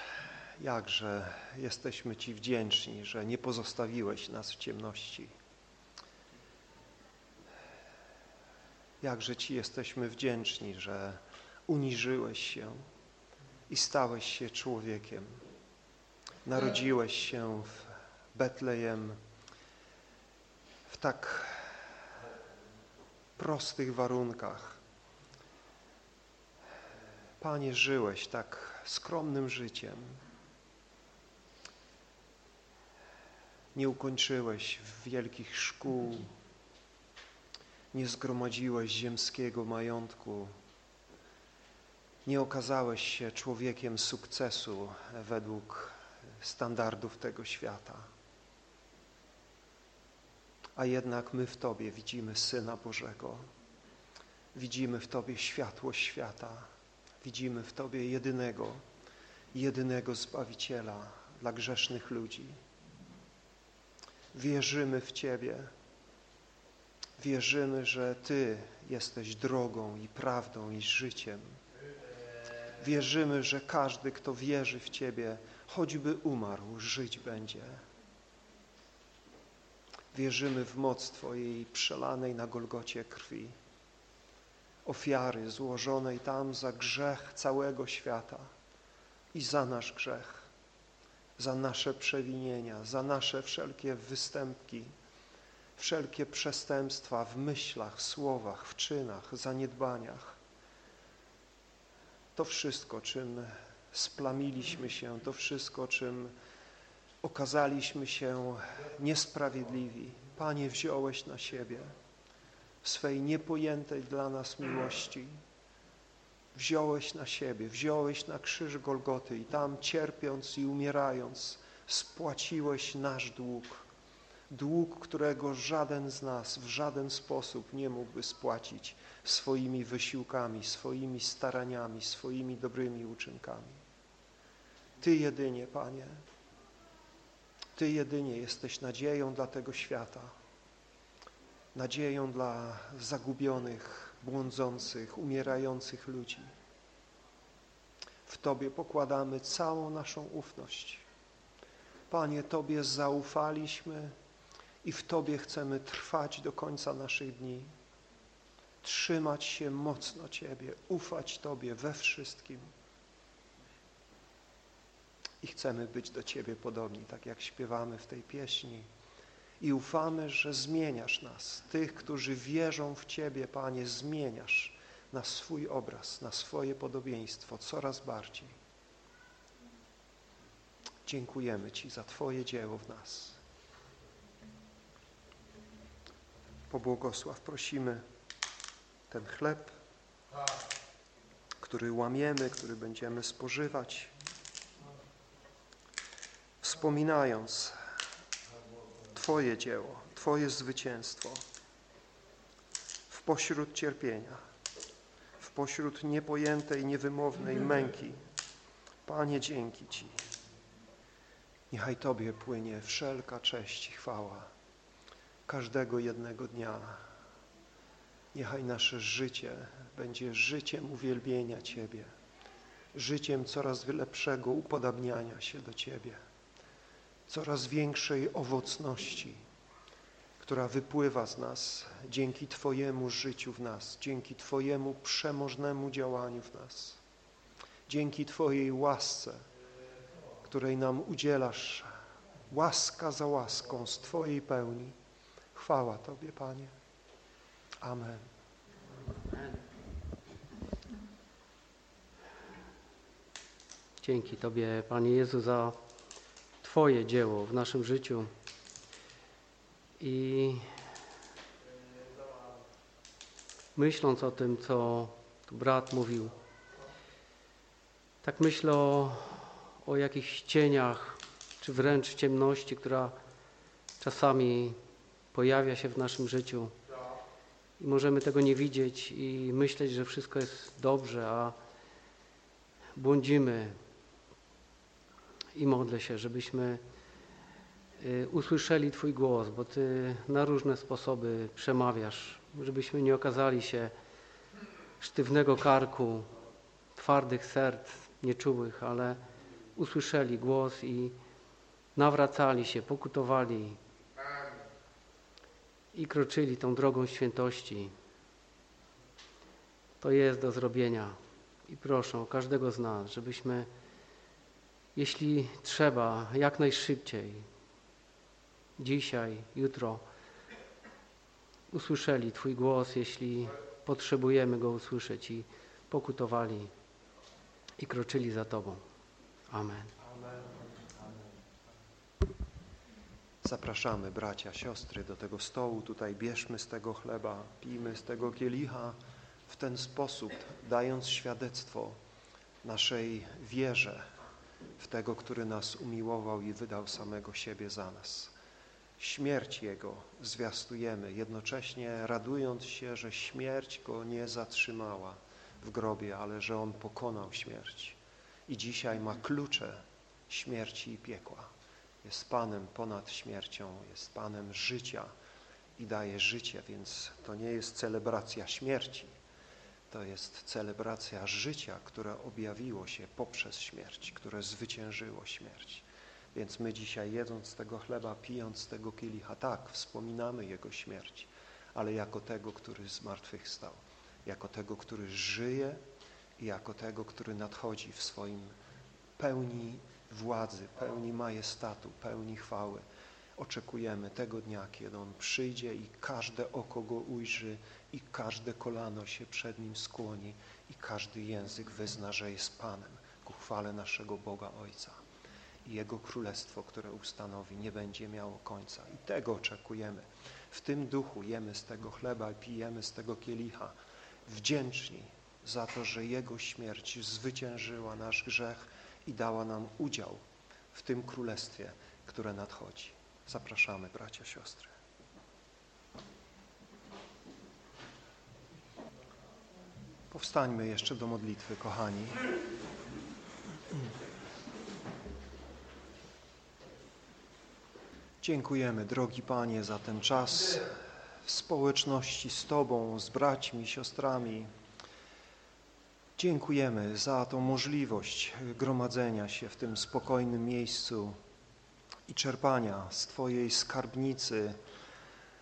jakże jesteśmy Ci wdzięczni, że nie pozostawiłeś nas w ciemności. Jakże Ci jesteśmy wdzięczni, że uniżyłeś się i stałeś się człowiekiem. Narodziłeś się w Betlejem w tak prostych warunkach. Panie, żyłeś tak skromnym życiem. Nie ukończyłeś wielkich szkół, nie zgromadziłeś ziemskiego majątku, nie okazałeś się człowiekiem sukcesu według standardów tego świata. A jednak my w Tobie widzimy Syna Bożego, widzimy w Tobie światło świata, widzimy w Tobie jedynego, jedynego Zbawiciela dla grzesznych ludzi. Wierzymy w Ciebie, wierzymy, że Ty jesteś drogą i prawdą i życiem. Wierzymy, że każdy, kto wierzy w Ciebie, choćby umarł, żyć będzie. Wierzymy w moc Twojej przelanej na Golgocie krwi, ofiary złożonej tam za grzech całego świata i za nasz grzech, za nasze przewinienia, za nasze wszelkie występki, wszelkie przestępstwa w myślach, słowach, w czynach, zaniedbaniach. To wszystko, czym splamiliśmy się, to wszystko, czym okazaliśmy się niesprawiedliwi. Panie, wziąłeś na siebie swej niepojętej dla nas miłości. Wziąłeś na siebie, wziąłeś na krzyż Golgoty i tam cierpiąc i umierając spłaciłeś nasz dług. Dług, którego żaden z nas w żaden sposób nie mógłby spłacić swoimi wysiłkami, swoimi staraniami, swoimi dobrymi uczynkami. Ty jedynie, Panie, Ty jedynie jesteś nadzieją dla tego świata, nadzieją dla zagubionych, błądzących, umierających ludzi. W Tobie pokładamy całą naszą ufność. Panie, Tobie zaufaliśmy i w Tobie chcemy trwać do końca naszych dni. Trzymać się mocno Ciebie, ufać Tobie we wszystkim. I chcemy być do Ciebie podobni, tak jak śpiewamy w tej pieśni. I ufamy, że zmieniasz nas, tych, którzy wierzą w Ciebie, Panie, zmieniasz na swój obraz, na swoje podobieństwo coraz bardziej. Dziękujemy Ci za Twoje dzieło w nas. Pobłogosław, prosimy ten chleb, który łamiemy, który będziemy spożywać, wspominając Twoje dzieło, Twoje zwycięstwo w pośród cierpienia, w pośród niepojętej, niewymownej męki. Panie, dzięki Ci. Niechaj Tobie płynie wszelka cześć i chwała każdego jednego dnia. Niechaj nasze życie będzie życiem uwielbienia Ciebie, życiem coraz lepszego upodabniania się do Ciebie, coraz większej owocności, która wypływa z nas dzięki Twojemu życiu w nas, dzięki Twojemu przemożnemu działaniu w nas, dzięki Twojej łasce, której nam udzielasz łaska za łaską z Twojej pełni. Chwała Tobie, Panie. Amen. Dzięki Tobie, Panie Jezu, za Twoje dzieło w naszym życiu. I myśląc o tym, co tu brat mówił, tak myślę o, o jakichś cieniach, czy wręcz ciemności, która czasami pojawia się w naszym życiu. I możemy tego nie widzieć i myśleć, że wszystko jest dobrze, a błądzimy. I modlę się, żebyśmy y, usłyszeli Twój głos, bo Ty na różne sposoby przemawiasz, żebyśmy nie okazali się sztywnego karku, twardych serc, nieczułych, ale usłyszeli głos i nawracali się, pokutowali i kroczyli tą drogą świętości. To jest do zrobienia i proszę każdego z nas, żebyśmy, jeśli trzeba, jak najszybciej, dzisiaj, jutro, usłyszeli Twój głos, jeśli potrzebujemy go usłyszeć i pokutowali i kroczyli za Tobą. Amen. Zapraszamy bracia, siostry do tego stołu. Tutaj bierzmy z tego chleba, pijmy z tego kielicha w ten sposób, dając świadectwo naszej wierze w tego, który nas umiłował i wydał samego siebie za nas. Śmierć Jego zwiastujemy, jednocześnie radując się, że śmierć Go nie zatrzymała w grobie, ale że On pokonał śmierć i dzisiaj ma klucze śmierci i piekła. Jest Panem ponad śmiercią, jest Panem życia i daje życie, więc to nie jest celebracja śmierci, to jest celebracja życia, które objawiło się poprzez śmierć, które zwyciężyło śmierć. Więc my dzisiaj jedząc tego chleba, pijąc tego kielicha, tak, wspominamy Jego śmierć, ale jako tego, który zmartwychwstał, jako tego, który żyje i jako tego, który nadchodzi w swoim pełni władzy, pełni majestatu, pełni chwały. Oczekujemy tego dnia, kiedy On przyjdzie i każde oko Go ujrzy i każde kolano się przed Nim skłoni i każdy język wyzna, że jest Panem ku chwale naszego Boga Ojca. I Jego Królestwo, które ustanowi, nie będzie miało końca. I tego oczekujemy. W tym duchu jemy z tego chleba i pijemy z tego kielicha, wdzięczni za to, że Jego śmierć zwyciężyła nasz grzech i dała nam udział w tym królestwie, które nadchodzi. Zapraszamy, bracia, siostry. Powstańmy jeszcze do modlitwy, kochani. Dziękujemy, drogi Panie, za ten czas w społeczności z Tobą, z braćmi, siostrami. Dziękujemy za tą możliwość gromadzenia się w tym spokojnym miejscu i czerpania z Twojej skarbnicy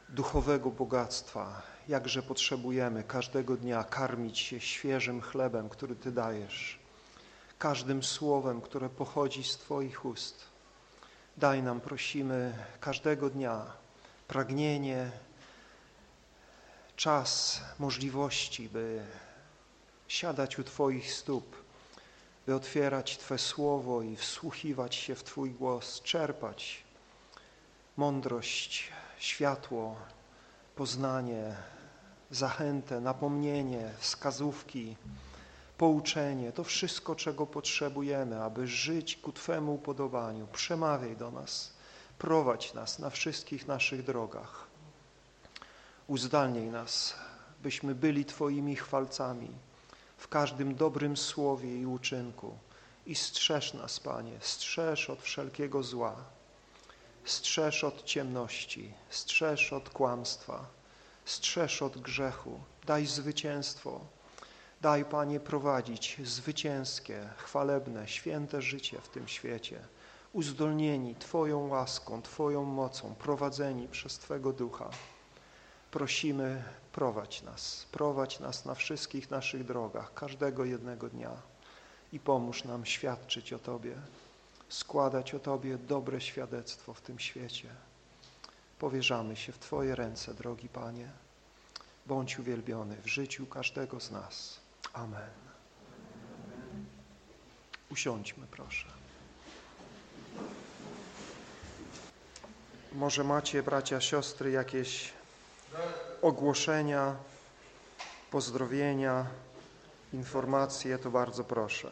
duchowego bogactwa. Jakże potrzebujemy każdego dnia karmić się świeżym chlebem, który Ty dajesz, każdym słowem, które pochodzi z Twoich ust. Daj nam, prosimy, każdego dnia pragnienie, czas, możliwości, by siadać u Twoich stóp, by otwierać Twe słowo i wsłuchiwać się w Twój głos, czerpać mądrość, światło, poznanie, zachętę, napomnienie, wskazówki, pouczenie, to wszystko, czego potrzebujemy, aby żyć ku Twemu upodobaniu. Przemawiaj do nas, prowadź nas na wszystkich naszych drogach. Uzdalnij nas, byśmy byli Twoimi chwalcami w każdym dobrym słowie i uczynku. I strzeż nas, Panie, strzeż od wszelkiego zła, strzeż od ciemności, strzeż od kłamstwa, strzeż od grzechu. Daj zwycięstwo, Daj, Panie, prowadzić zwycięskie, chwalebne, święte życie w tym świecie, uzdolnieni Twoją łaską, Twoją mocą, prowadzeni przez Twego Ducha. Prosimy, prowadź nas, prowadź nas na wszystkich naszych drogach, każdego jednego dnia i pomóż nam świadczyć o Tobie, składać o Tobie dobre świadectwo w tym świecie. Powierzamy się w Twoje ręce, drogi Panie. Bądź uwielbiony w życiu każdego z nas. Amen. Usiądźmy, proszę. Może macie, bracia, siostry, jakieś ogłoszenia, pozdrowienia, informacje, to bardzo proszę.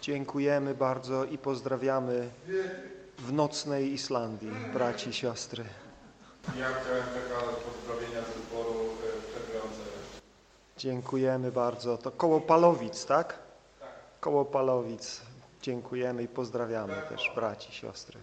Dziękujemy bardzo i pozdrawiamy w nocnej Islandii, braci i siostry. Ja chciałem przekazać pozdrowienia z zboru e. Dziękujemy bardzo. To koło Palowic, tak? Koło Palowic. Dziękujemy i pozdrawiamy też braci siostry.